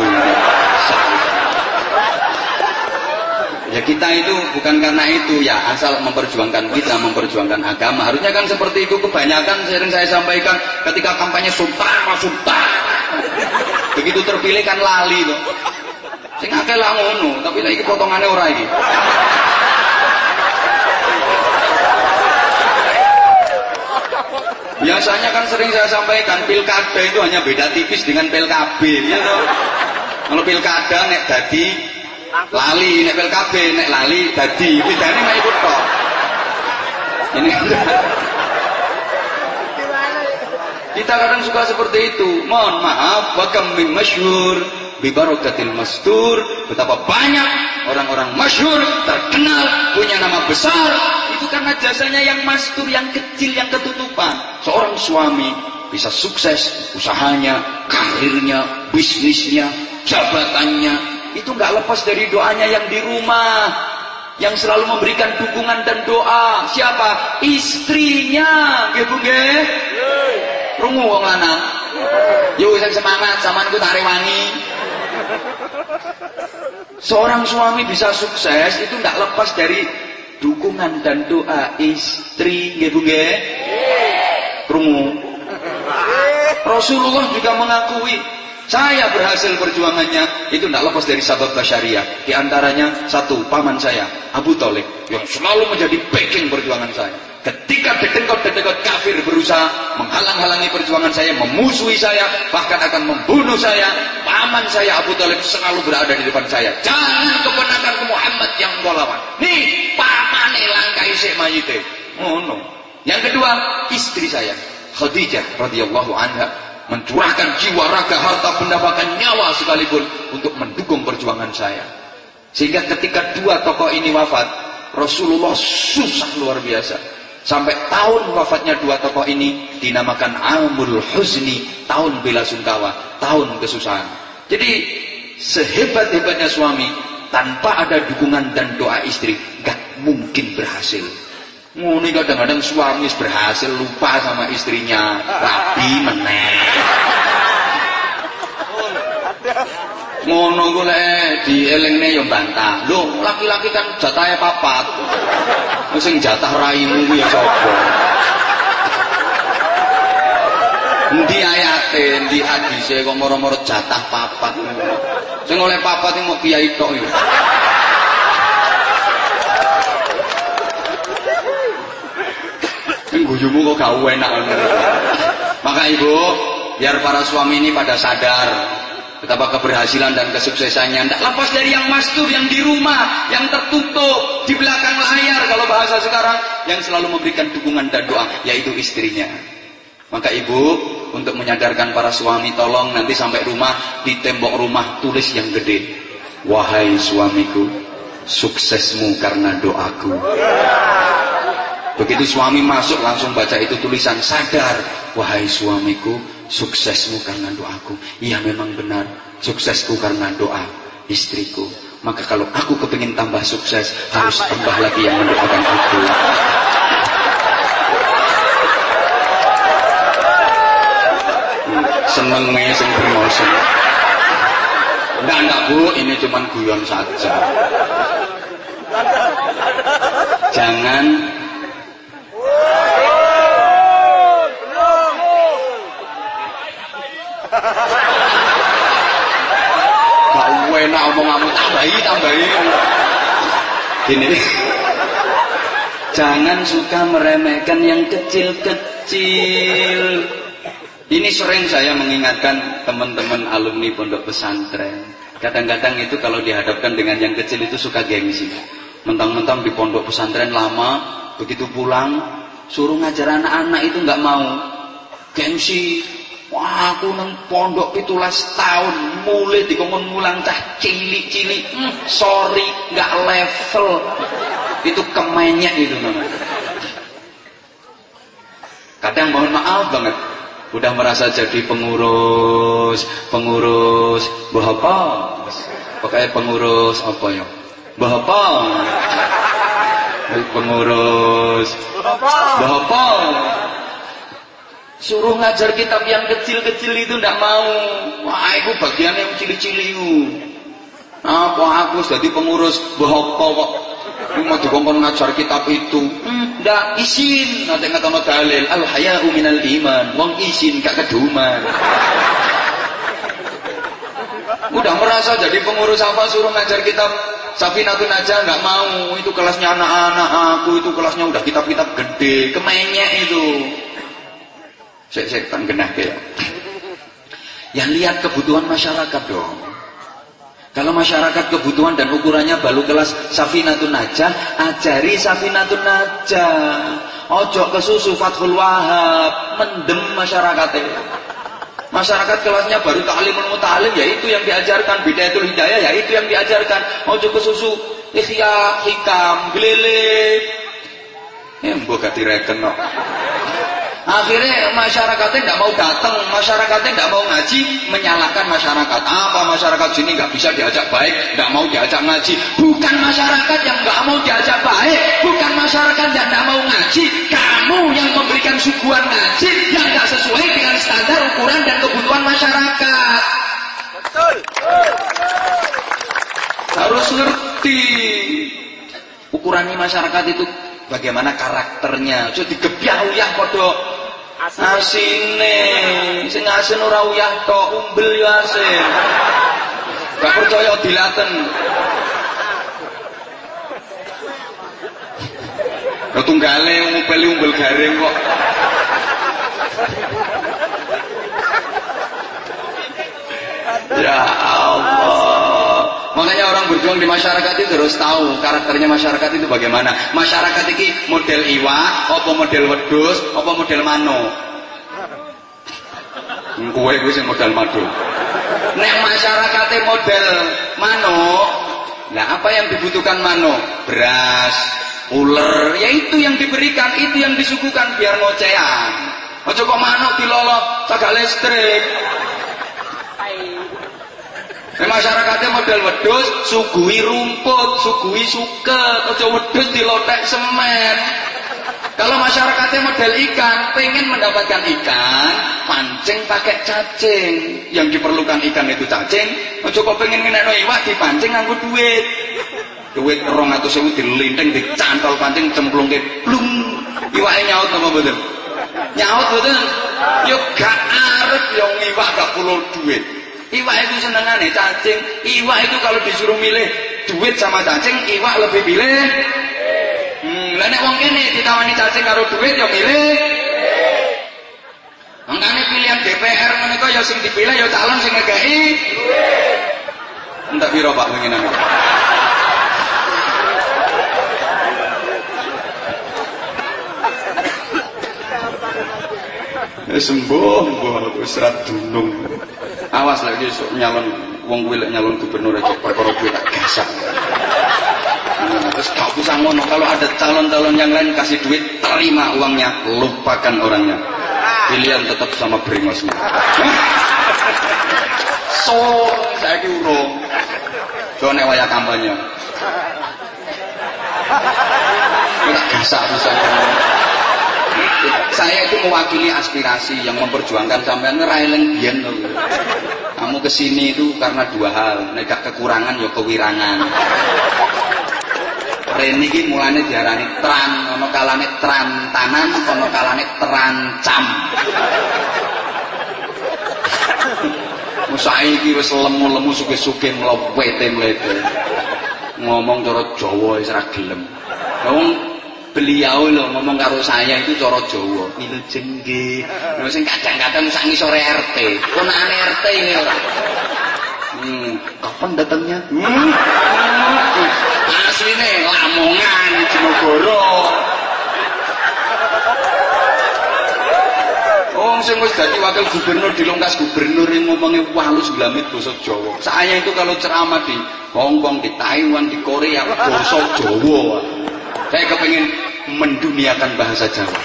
Ya kita itu bukan karena itu ya asal memperjuangkan kita, memperjuangkan agama. Harusnya kan seperti itu kebanyakan sering saya sampaikan ketika kampanye sultan, sultan. Begitu terpilih kan lali tuh. Sing akeh lah ngono, tapi lagi potongannya ora iki. Biasanya kan sering saya sampaikan pilkada itu hanya beda tipis dengan PLKB, ya toh. Kalau pilkada nek dadi lali, nek PLKB nek lali dadi, bedane nek ikut kok. Ini kita kadang suka seperti itu. Mohon maaf, wakam min masyhur bibarokatil mastur. Betapa banyak orang-orang masyhur terkenal punya nama besar. Itu karena jasanya yang mastur yang kecil yang ketutupan. Seorang suami bisa sukses usahanya karirnya bisnisnya jabatannya. Itu nggak lepas dari doanya yang di rumah yang selalu memberikan dukungan dan doa. Siapa? Istrinya. Nggih Bu nggih rungu wong lanang yo semangat sampean ku tarewangi Seorang suami bisa sukses itu tidak lepas dari dukungan dan doa istri, nggih Bu nggih? Rasulullah juga mengakui saya berhasil perjuangannya itu tidak lepas dari sabab basyariah. Di antaranya satu paman saya Abu Talib yang selalu menjadi backing perjuangan saya. Ketika dedengkot-dedengkot kafir berusaha menghalang-halangi perjuangan saya, memusuhi saya, bahkan akan membunuh saya, paman saya Abu Talib selalu berada di depan saya. Jangan kebenaran ke Muhammad yang kau lawan. Nih, paman langkai sik mayite. Oh no. Yang kedua, istri saya, Khadijah radhiyallahu anha mencurahkan jiwa raga harta benda bahkan nyawa sekalipun untuk mendukung perjuangan saya. Sehingga ketika dua tokoh ini wafat, Rasulullah susah luar biasa. Sampai tahun wafatnya dua tokoh ini dinamakan Amul Huzni, tahun bela sungkawa, tahun kesusahan. Jadi sehebat-hebatnya suami tanpa ada dukungan dan doa istri gak mungkin berhasil. Nguni kadang-kadang suami berhasil lupa sama istrinya, rapi meneh. Ngono ku lek dielingne ya bantah. Lho, laki-laki kan jatahe papat. Sing jatah raimu ku ya sapa? Endi ayate, endi hadise kok moro-moro jatah papat. Sing oleh papat iki mau kiai tok iki. Sing guyumu kok gak enak Maka Ibu, biar para suami ini pada sadar Betapa keberhasilan dan kesuksesannya. Tidak lepas dari yang mastur, yang di rumah, yang tertutup, di belakang layar kalau bahasa sekarang. Yang selalu memberikan dukungan dan doa, yaitu istrinya. Maka ibu, untuk menyadarkan para suami, tolong nanti sampai rumah, di tembok rumah tulis yang gede. Wahai suamiku, suksesmu karena doaku. Begitu suami masuk langsung baca itu tulisan sadar. Wahai suamiku, suksesmu karena doaku. Iya memang benar, suksesku karena doa istriku. Maka kalau aku kepingin tambah sukses, harus tambah lagi yang mendoakan aku. Seneng nih, sing promosi. Enggak, enggak bu, ini cuma guyon saja. Jangan Gak enak kamu tambahi tambahi. Gini. Jangan suka meremehkan yang kecil-kecil. Ini sering saya mengingatkan teman-teman alumni pondok pesantren. Kadang-kadang itu kalau dihadapkan dengan yang kecil itu suka gengsi. Mentang-mentang di pondok pesantren lama, begitu pulang suruh ngajar anak-anak itu nggak mau. Gengsi, Wah, aku nang pondok pitulas tahun, mulai dikongkon mulang cah cilik-cilik. Hmm, sorry, nggak level. Itu kemenyek itu namanya. Kadang mohon maaf banget, udah merasa jadi pengurus, pengurus, apa? Pakai pengurus apa ya? apa? Pengurus, apa? Suruh ngajar kitab yang kecil-kecil itu ndak mau. Wah, itu bagian yang cili-cili itu. Apa aku jadi pengurus bahapa kok? Lu mau dikongkon ngajar kitab itu. Hmm, Ndak izin Nanti ngatono dalil. Al haya'u minal iman. Wong izin gak keduman. Udah merasa jadi pengurus apa suruh ngajar kitab. Safinatun aja nggak mau. Itu kelasnya anak-anak aku Itu kelasnya udah kitab-kitab gede. Kemenyek itu Saya, saya kan genah ya Yang lihat kebutuhan masyarakat dong kalau masyarakat kebutuhan dan ukurannya balu kelas Safinatun Najah, ajari Safinatun Najah. Ojo kesusu Fathul Wahab, mendem masyarakatnya. Masyarakat kelasnya baru ta'limul muta'alim, ya itu yang diajarkan. Bidayatul hidayah, ya itu yang diajarkan. Ojo kesusu ikhya, hikam, gelele. Ya, mbok gak direken no. Akhirnya masyarakatnya tidak mau datang, masyarakatnya tidak mau ngaji, menyalahkan masyarakat. Apa masyarakat sini nggak bisa diajak baik, nggak mau diajak ngaji? Bukan masyarakat yang nggak mau diajak baik, bukan masyarakat yang nggak mau ngaji. Kamu yang memberikan suguhan ngaji yang nggak sesuai dengan standar ukuran dan kebutuhan masyarakat. Betul. Harus ngerti ukurannya masyarakat itu bagaimana karakternya. Jadi digebyah uyah kodok asine. Sing asin ora uyah tok umbel yo asin gak percaya dilaten. Lo tunggale ngupeli umbel garing kok. Ya Allah Makanya orang berjuang di masyarakat itu harus tahu karakternya masyarakat itu bagaimana. Masyarakat ini model iwa, apa model wedus, apa model mano. Kue gue sih model madu. Nek masyarakatnya model mano, nah apa yang dibutuhkan mano? Beras, ular, ya itu yang diberikan, itu yang disuguhkan biar ngocehan. Ojo kok manuk dilolok, cagak listrik. Nah, masyarakatnya model wedus, sugui rumput, sugui suket, aja wedus dilotek semen. Kalau masyarakatnya model ikan, pengen mendapatkan ikan, pancing pakai cacing. Yang diperlukan ikan itu cacing, aja kok pengen ngenekno iwak dipancing nganggo duit. Duit rong atau sewu dilinteng, dicantol pancing cemplung ke plung. Iwaknya nyaut apa betul? Nyaut betul? Yuk gak arep yang iwak gak perlu duit. Iwak itu senengane cacing. Iwak itu kalau disuruh milih duit sama cacing, iwak lebih pilih. Hmm, lah nek wong kene ditawani cacing karo duit ya milih. Mangkane pilihan DPR menika ya sing dipilih ya calon sing ngekeki duit. Entak piro Pak penginan. Sembuh, sembuh, wis ra dunung. Awas lagi esuk nyalon wong kuwi nyalon gubernur aja perkara kuwi tak gasak. Terus gak usah ngono. Kalau ada calon-calon yang lain kasih duit terima uangnya lupakan orangnya. Pilihan tetap sama brimosnya. So saya ki urung. So nek waya kampanye. Kita gasak saya itu mewakili aspirasi yang memperjuangkan sampean. Ngerailen biyen kamu ke sini itu karena dua hal. Nek kekurangan ya kewirangan. Rene iki mulane diarani tran. Ana kalane tran tanan ana kalane terancam Saiki wis lemu-lemu suge-suge mlewete-mlete. Ngomong cara Jawa wis ra gelem. Beliau loh ngomong karo saya itu coro Jawa milu jengge lho sing kadang-kadang sak ngisore RT ponakane RT ini ora hmm, kapan datangnya hmm. asline Lamongan Jenogoro Oh, sing wis dadi wakil gubernur di Longkas gubernur yang ngomongnya walus glamit basa Jawa. Saya itu kalau ceramah di Hong Kong, di Taiwan, di Korea, basa Jawa. Saya kepengen menduniakan bahasa Jawa.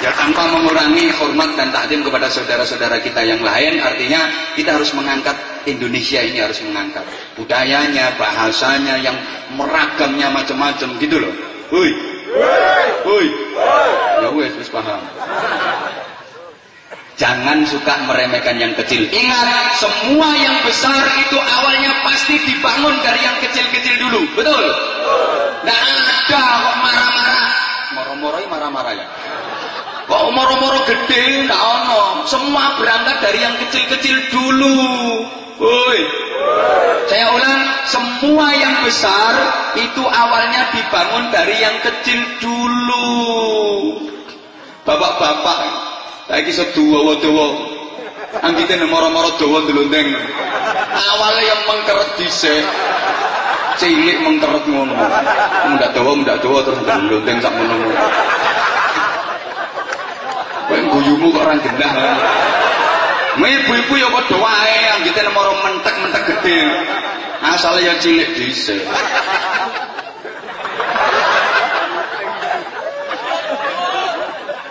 Ya tanpa mengurangi hormat dan takdim kepada saudara-saudara kita yang lain, artinya kita harus mengangkat Indonesia ini harus mengangkat budayanya, bahasanya yang meragamnya macam-macam gitu loh. Hui. Hui. Ya wes wis paham. Jangan suka meremehkan yang kecil. Ingat, semua yang besar itu awalnya pasti dibangun dari yang kecil-kecil dulu. Betul? Tidak ada kok marah-marah. Moro-moro marah-marah ya. Kok moro-moro gede? Tidak ono. Semua berangkat dari yang kecil-kecil dulu. Woi. Saya ulang, semua yang besar itu awalnya dibangun dari yang kecil dulu. Bapak-bapak, saiki sedawa-dawa. Anggite moro-moro dawa ndelondeng. Awalnya yang mengkeret dhisik. Cilik mengkeret ngono. Mundak dawa, mundak dawa terus ndelondeng sak ngono. Kowe guyumu kok ora genah. Ibu-ibu ya padha wae, anggite moro mentek-mentek gede. Asale ya cilik dhisik.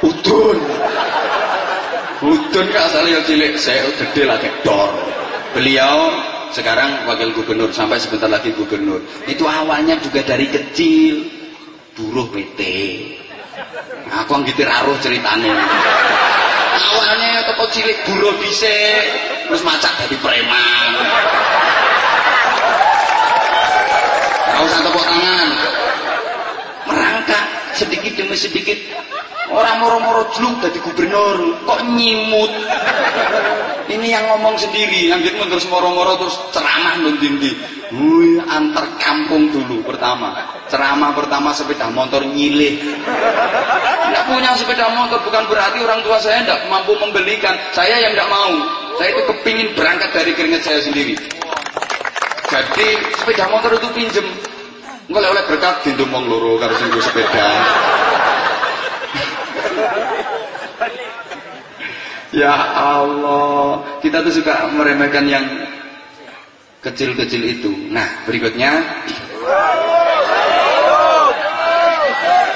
Udun. Udun kan asalnya yang cilik, saya gede lagi dor. Beliau sekarang wakil gubernur sampai sebentar lagi gubernur. Itu awalnya juga dari kecil buruh PT. Nah, aku ngitir aruh ceritanya. Awalnya toko cilik buruh bisa, terus macak dari preman. Kau usah tepuk tangan. Sedikit demi sedikit Orang moro-moro jeluk dari gubernur, kok nyimut. Ini yang ngomong sendiri, yang gitu terus moro-moro terus ceramah nundindi. Wih, antar kampung dulu pertama. Ceramah pertama sepeda motor nyilih. Tidak punya sepeda motor bukan berarti orang tua saya tidak mampu membelikan. Saya yang tidak mau. Saya itu kepingin berangkat dari keringat saya sendiri. Jadi sepeda motor itu pinjem. Enggak oleh berkat gendong loro karo sing sepeda. Ya Allah, kita tuh suka meremehkan yang kecil-kecil itu. Nah, berikutnya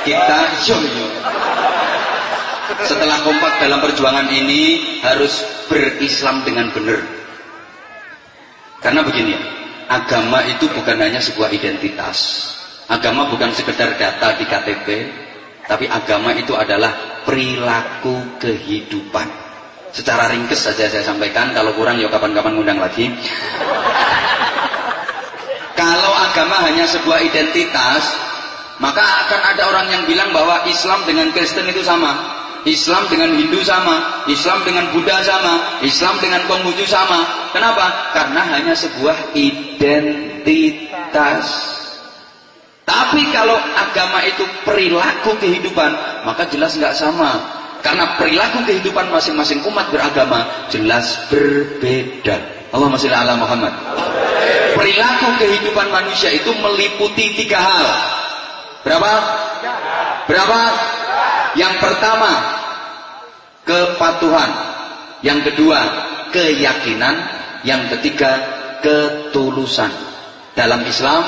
kita yo Setelah kompak dalam perjuangan ini harus berislam dengan benar. Karena begini ya, agama itu bukan hanya sebuah identitas. Agama bukan sekedar data di KTP, tapi agama itu adalah perilaku kehidupan. Secara ringkes saja saya sampaikan, kalau kurang ya kapan-kapan ngundang lagi. Kalau agama hanya sebuah identitas, maka akan ada orang yang bilang bahwa Islam dengan Kristen itu sama. Islam dengan Hindu sama, Islam dengan Buddha sama, Islam dengan Konghucu sama. Kenapa? Karena hanya sebuah identitas. Tapi kalau agama itu perilaku kehidupan, maka jelas nggak sama. Karena perilaku kehidupan masing-masing umat beragama jelas berbeda. Allah masih ala Muhammad. Perilaku kehidupan manusia itu meliputi tiga hal. Berapa? Berapa? Yang pertama, kepatuhan. Yang kedua, keyakinan. Yang ketiga, ketulusan. Dalam Islam,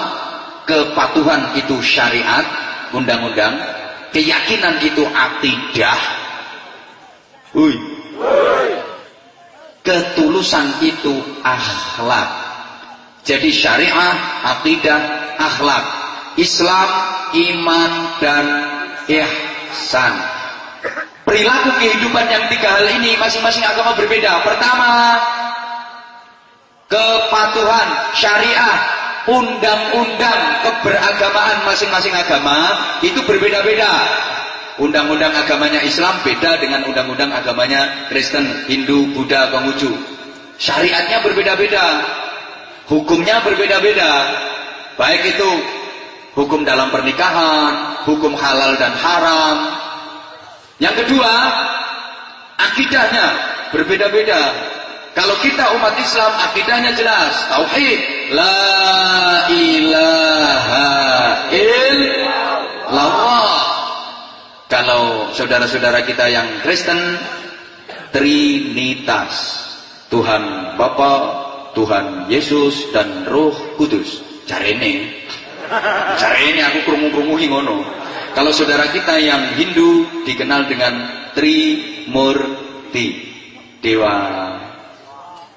kepatuhan itu syariat, undang-undang. Keyakinan itu akidah. Hui. Ketulusan itu akhlak. Jadi syariah, akidah, akhlak. Islam, iman, dan ihsan. Perilaku kehidupan yang tiga hal ini masing-masing agama berbeda. Pertama, kepatuhan syariah, undang-undang keberagamaan masing-masing agama itu berbeda-beda. Undang-undang agamanya Islam beda dengan undang-undang agamanya Kristen, Hindu, Buddha, Konghucu. Syariatnya berbeda-beda. Hukumnya berbeda-beda. Baik itu hukum dalam pernikahan, hukum halal dan haram. Yang kedua, akidahnya berbeda-beda. Kalau kita umat Islam akidahnya jelas, tauhid, la ilaha illallah. Kalau saudara-saudara kita yang Kristen, Trinitas. Tuhan Bapa, Tuhan Yesus dan Roh Kudus. Carene. Carene aku krungu-krungu ngono. Kalau saudara kita yang Hindu dikenal dengan Trimurti. Dewa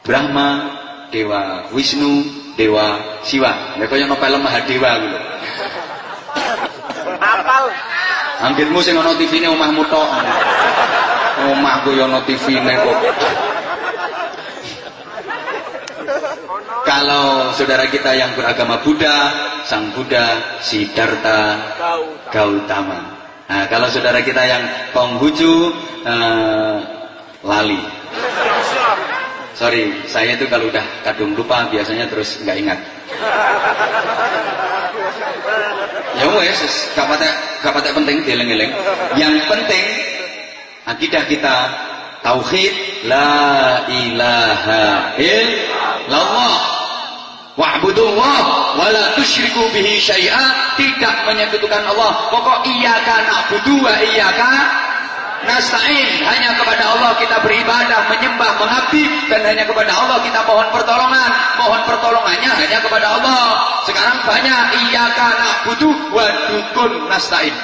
Brahma, Dewa Wisnu, Dewa Siwa. Nek kaya film Mahadewa gitu. Apal. Anggitmu sing ana TV-ne omahmu tok. Omahku yo ono TV-ne kok. Kalau saudara kita yang beragama Buddha, Sang Buddha Siddhartha Gautama. Nah, kalau saudara kita yang Konghucu, uh, lali. Sorry, saya itu kalau udah kadung lupa biasanya terus nggak ingat. Ya wes, gak patek penting dieling-eling. Yang penting akidah kita tauhid la ilaha illallah wa'budullah wa la tusyriku bihi syai'a tidak menyekutukan Allah pokok iyyaka na'budu wa iyyaka nasta'in. Hanya kepada Allah kita beribadah menyembah mengabdi. Dan hanya kepada Allah kita mohon pertolongan. Mohon pertolongannya hanya kepada Allah. Sekarang banyak iyyaka na'budu wa dukun. Nasta'in.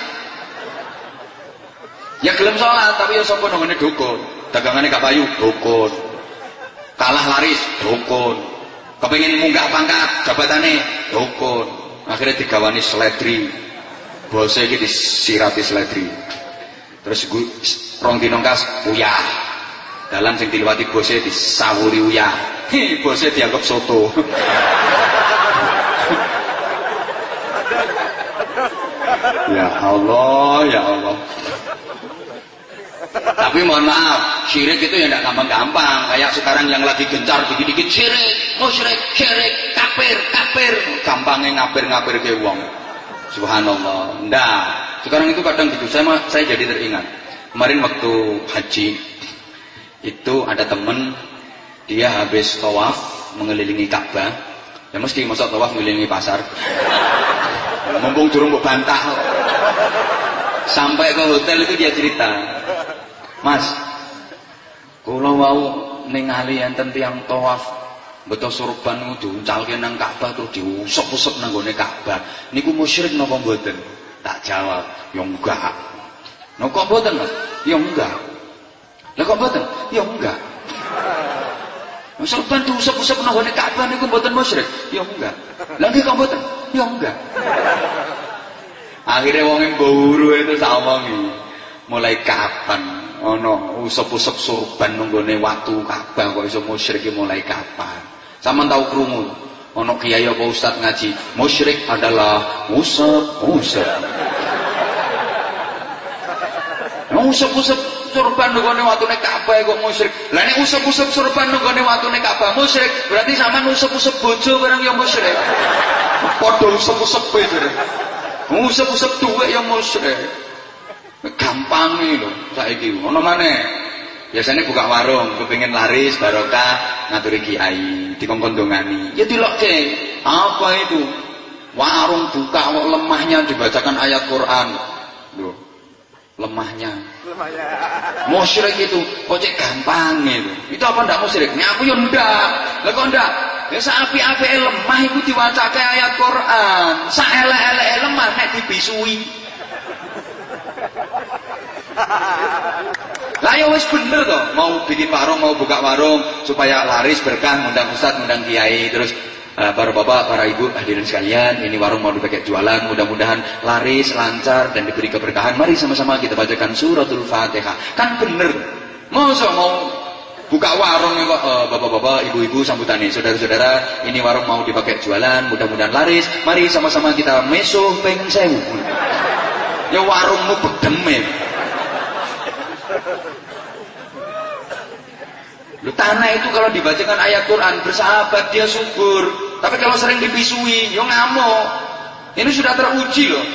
Ya gelem sholat tapi ya sapa nangane dukun. Dagangannya gak payu dukun. Kalah laris dukun. Kepingin munggah pangkat jabatannya dukun. Akhirnya digawani seledri. Bosnya ini disirati seledri terus gue rong dinongkas uyah dalam sing diliwati bosnya disawuri uyah hi bosnya dianggap soto ya Allah ya Allah tapi mohon maaf, syirik itu ya tidak gampang-gampang. Kayak sekarang yang lagi gencar dikit-dikit syirik, musyrik, syirik, kafir, kafir. Gampangnya ngapir-ngapir ke wong. Subhanallah. Nah, sekarang itu kadang gitu. Saya saya jadi teringat. Kemarin waktu haji itu ada temen dia habis tawaf mengelilingi Ka'bah. Ya mesti masuk tawaf mengelilingi pasar. Mumpung durung bantah. Sampai ke hotel itu dia cerita, Mas, kula wau ningali enten tiyang tawaf beto surban diuncalke nang Ka'bah terus diusap-usap nang gone Ka'bah. Niku musyrik napa mboten? Tak jawab, ya enggak. Nah kok mboten, Mas? Ya enggak. Lah kok mboten? Ya enggak. Nah, surban diusap-usap nang gone Ka'bah niku mboten musyrik? Ya enggak. Lah kok mboten? Ya enggak. Akhirnya wong mburu itu samongi. Mulai kapan ono usep-usep surban nunggone watu Ka'bah kok iso musyrik mulai kapan? Sama tahu krungu ono kiai apa ustaz ngaji, musyrik adalah usep-usep. Usep-usep surban nunggone watune Ka'bah kok musyrik. Lah nek usep-usep surban nunggone watune Ka'bah musyrik, berarti sama usep-usep bojo barang yang musyrik. Padha usep-usep itu. Usep-usep duwe yang musyrik. Gampang nih loh, saiki. Ono mana? Biasanya buka warung, kepingin laris, barokah, ngaturi kiai, dikongkon dongani. Ya dilokke. Apa itu? Warung buka, kok lemahnya dibacakan ayat Quran. Loh, lemahnya. Musyrik itu, kok cek gampang itu. Itu apa ndak musyrik? Ngaku ya ndak. Lah kok ndak? Ya sapi-api lemah itu diwacakan ayat Quran. Saelek-elek lemah nek dibisui. Lah ya wis bener toh, mau bikin warung, mau buka warung supaya laris berkah, undang ustaz, undang kiai, terus uh, para bapak, para ibu hadirin sekalian, ini warung mau dipakai jualan, mudah-mudahan laris, lancar dan diberi keberkahan. Mari sama-sama kita bacakan suratul Fatihah. Kan bener. Mau mau buka warung kok uh, bapak-bapak, ibu-ibu sambutan nih, saudara-saudara, ini warung mau dipakai jualan, mudah-mudahan laris. Mari sama-sama kita mesuh sewu. Ya warungmu bedeme. Lu tanah itu kalau dibacakan ayat Quran bersahabat dia subur. Tapi kalau sering dibisui, yo ngamuk. Ini sudah teruji loh.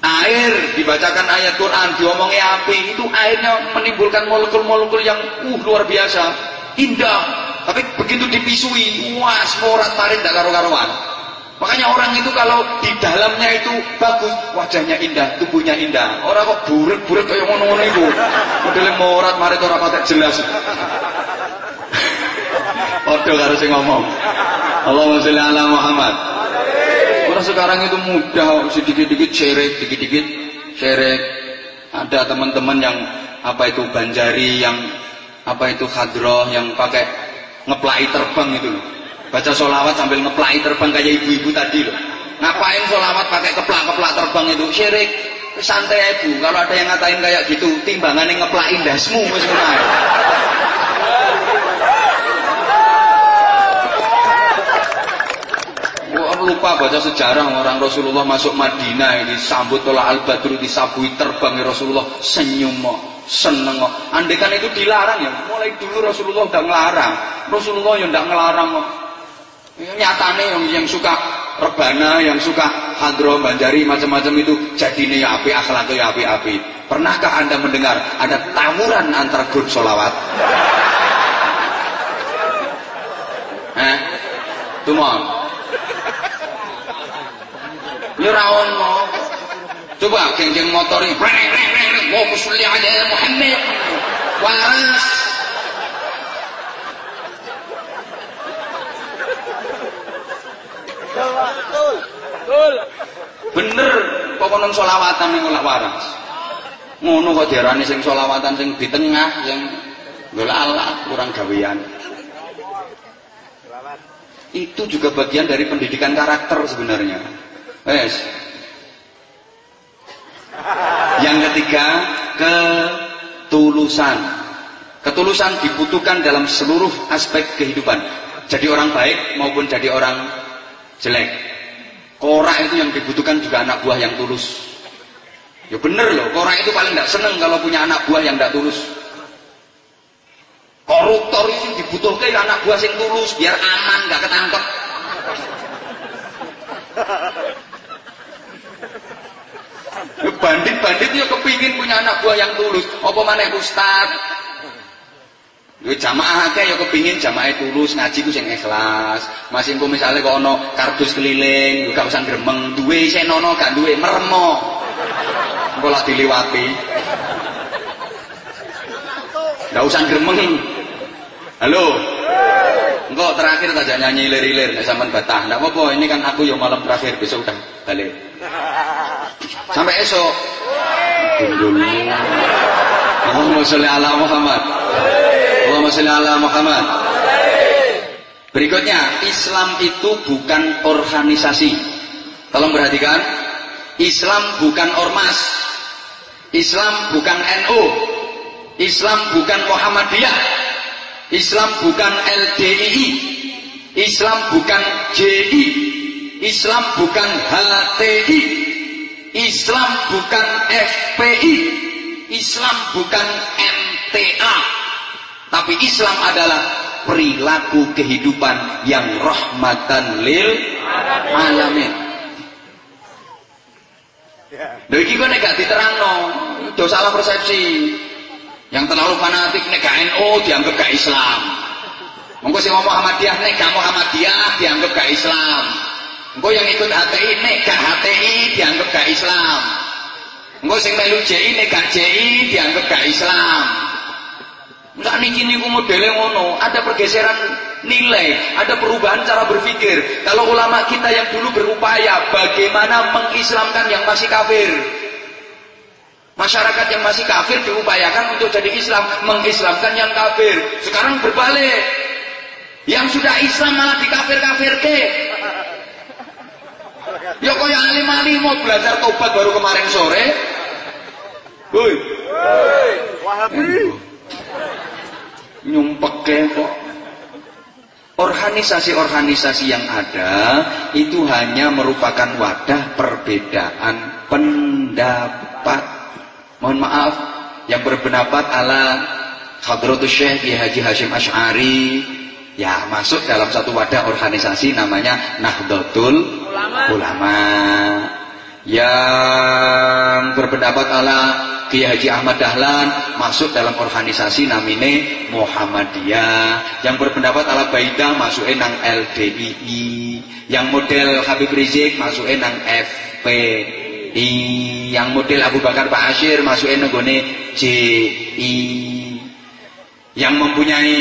Air dibacakan ayat Quran, diomongi api, itu airnya menimbulkan molekul-molekul yang uh luar biasa, indah. Tapi begitu dipisui, wah morat marin tidak karu-karuan. Makanya orang itu kalau di dalamnya itu bagus, wajahnya indah, tubuhnya indah. Orang kok buret-buret kayak ngono-ngono itu. Modelnya morat mari ora patek jelas. Karo sing ngomong. Allahumma sholli ala Muhammad. Orang sekarang itu mudah sedikit-dikit syirik, dikit-dikit syirik. Ada teman-teman yang apa itu banjari, yang apa itu hadroh, yang pakai ngeplai terbang itu loh. Baca solawat sambil ngeplai terbang kayak ibu-ibu tadi loh. Ngapain solawat pakai keplak-keplak terbang itu? Syirik. santai aja Bu. Kalau ada yang ngatain kayak gitu, timbangannya ngeplak indasmu. Gua lupa baca sejarah orang Rasulullah masuk Madinah ini sambut oleh Al Badru disabui terbang Rasulullah senyum seneng kok. Andai kan itu dilarang ya, mulai dulu Rasulullah udah ngelarang. Rasulullah yang udah ngelarang. Nyatane yang, yang suka rebana, yang suka hadro, banjari, macam-macam itu jadi nih api, akhlaknya ya api-api. Pernahkah anda mendengar ada tawuran antar grup solawat? Eh, tumon. Ya ora ono. Coba geng-geng motor ini. Reng reng reng Muhammad. Waras. Bener pokoke solawatan oleh waras. Ngono kok diarani sing solawatan sing di tengah yang golek Allah kurang gawean. Itu juga bagian dari pendidikan karakter sebenarnya. Wes. Yang ketiga, ketulusan. Ketulusan dibutuhkan dalam seluruh aspek kehidupan. Jadi orang baik maupun jadi orang jelek. Korak itu yang dibutuhkan juga anak buah yang tulus. Ya bener loh, korak itu paling tidak seneng kalau punya anak buah yang tidak tulus. Koruptor itu dibutuhkan anak buah yang tulus biar aman nggak ketangkep. Ya kepingin punya anak buah yang tulus. Apa mana ustad? Ya jamaah akeh ya kepingin jamaah tulus ngaji ku sing ikhlas. Masih engko misale kok ana kardus keliling, yo gak usah gremeng, duwe senono gak duwe meremo. Engko lah diliwati. Gak usah gremeng. Halo. Engko terakhir saja nyanyi lir-lir nek sampean batah. Enggak apa-apa, ini kan aku yang malam terakhir, besok udah balik. Sampai esok. Allahumma sholli ala Muhammad. Allahumma sholli ala Muhammad. Berikutnya, Islam itu bukan organisasi. Tolong perhatikan. Islam bukan ormas. Islam bukan NU. Islam bukan Muhammadiyah. Islam bukan LDII. Islam bukan JI. Islam bukan HTI. Islam bukan FPI. Islam bukan MTA. Tapi Islam adalah perilaku kehidupan yang rahmatan lil alamin. Lha iki kok gak diterangno, do salah persepsi. Yang terlalu fanatik nek gak NU dianggap gak Islam. Mengko sing Muhammadiyah nek gak Muhammadiyah dianggap gak Islam. Engko yang ikut HTI nek gak HTI dianggap gak Islam. Engko sing melu JI nek gak JI dianggap gak Islam. Enggak niki niku modele ngono, ada pergeseran nilai, ada perubahan cara berpikir. Kalau ulama kita yang dulu berupaya bagaimana mengislamkan yang masih kafir. Masyarakat yang masih kafir diupayakan untuk jadi Islam, mengislamkan yang kafir. Sekarang berbalik. Yang sudah Islam malah dikafir-kafir ke. Ya kok yang alim-alim mau belajar tobat baru kemarin sore. Woi. Wahabi. Nyumpek kok. Organisasi-organisasi yang ada itu hanya merupakan wadah perbedaan pendapat. Mohon maaf, yang berpendapat ala Hadratus Syekh Ki Haji Hashim Ash'ari ya masuk dalam satu wadah organisasi namanya Nahdlatul Ulama. Ulama. Yang berpendapat ala Kiai Haji Ahmad Dahlan masuk dalam organisasi namine Muhammadiyah. Yang berpendapat ala Baida masuk nang LDII. Yang model Habib Rizik masuk nang FPI. Yang model Abu Bakar Pak Asyir masuk nang JI. Yang mempunyai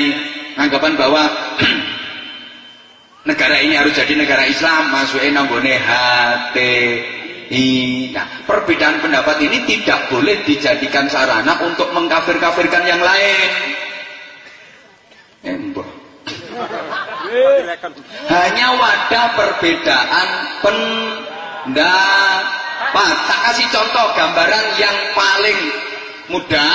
anggapan bahwa negara ini harus jadi negara Islam masuk nang HTI. Nah, perbedaan pendapat ini tidak boleh dijadikan sarana untuk mengkafir-kafirkan yang lain. Emboh. Hanya wadah perbedaan pendapat. Tak kasih contoh gambaran yang paling mudah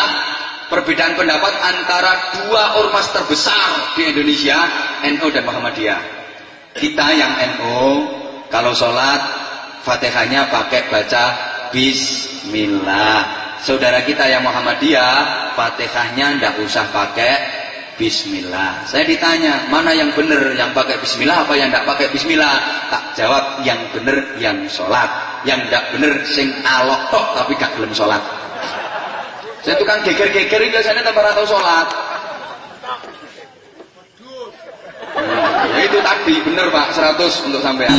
perbedaan pendapat antara dua ormas terbesar di Indonesia, NU dan Muhammadiyah. Kita yang NU kalau sholat fatihahnya pakai baca Bismillah. Saudara kita yang Muhammadiyah fatihahnya ndak usah pakai Bismillah. Saya ditanya, mana yang benar yang pakai Bismillah apa yang tidak pakai Bismillah? Tak jawab, yang benar yang sholat. Yang tidak benar sing alok tok tapi gak gelem sholat. Saya tukang geger-geger biasanya tanpa atau sholat. Hmm, itu tadi benar Pak 100 untuk sampean.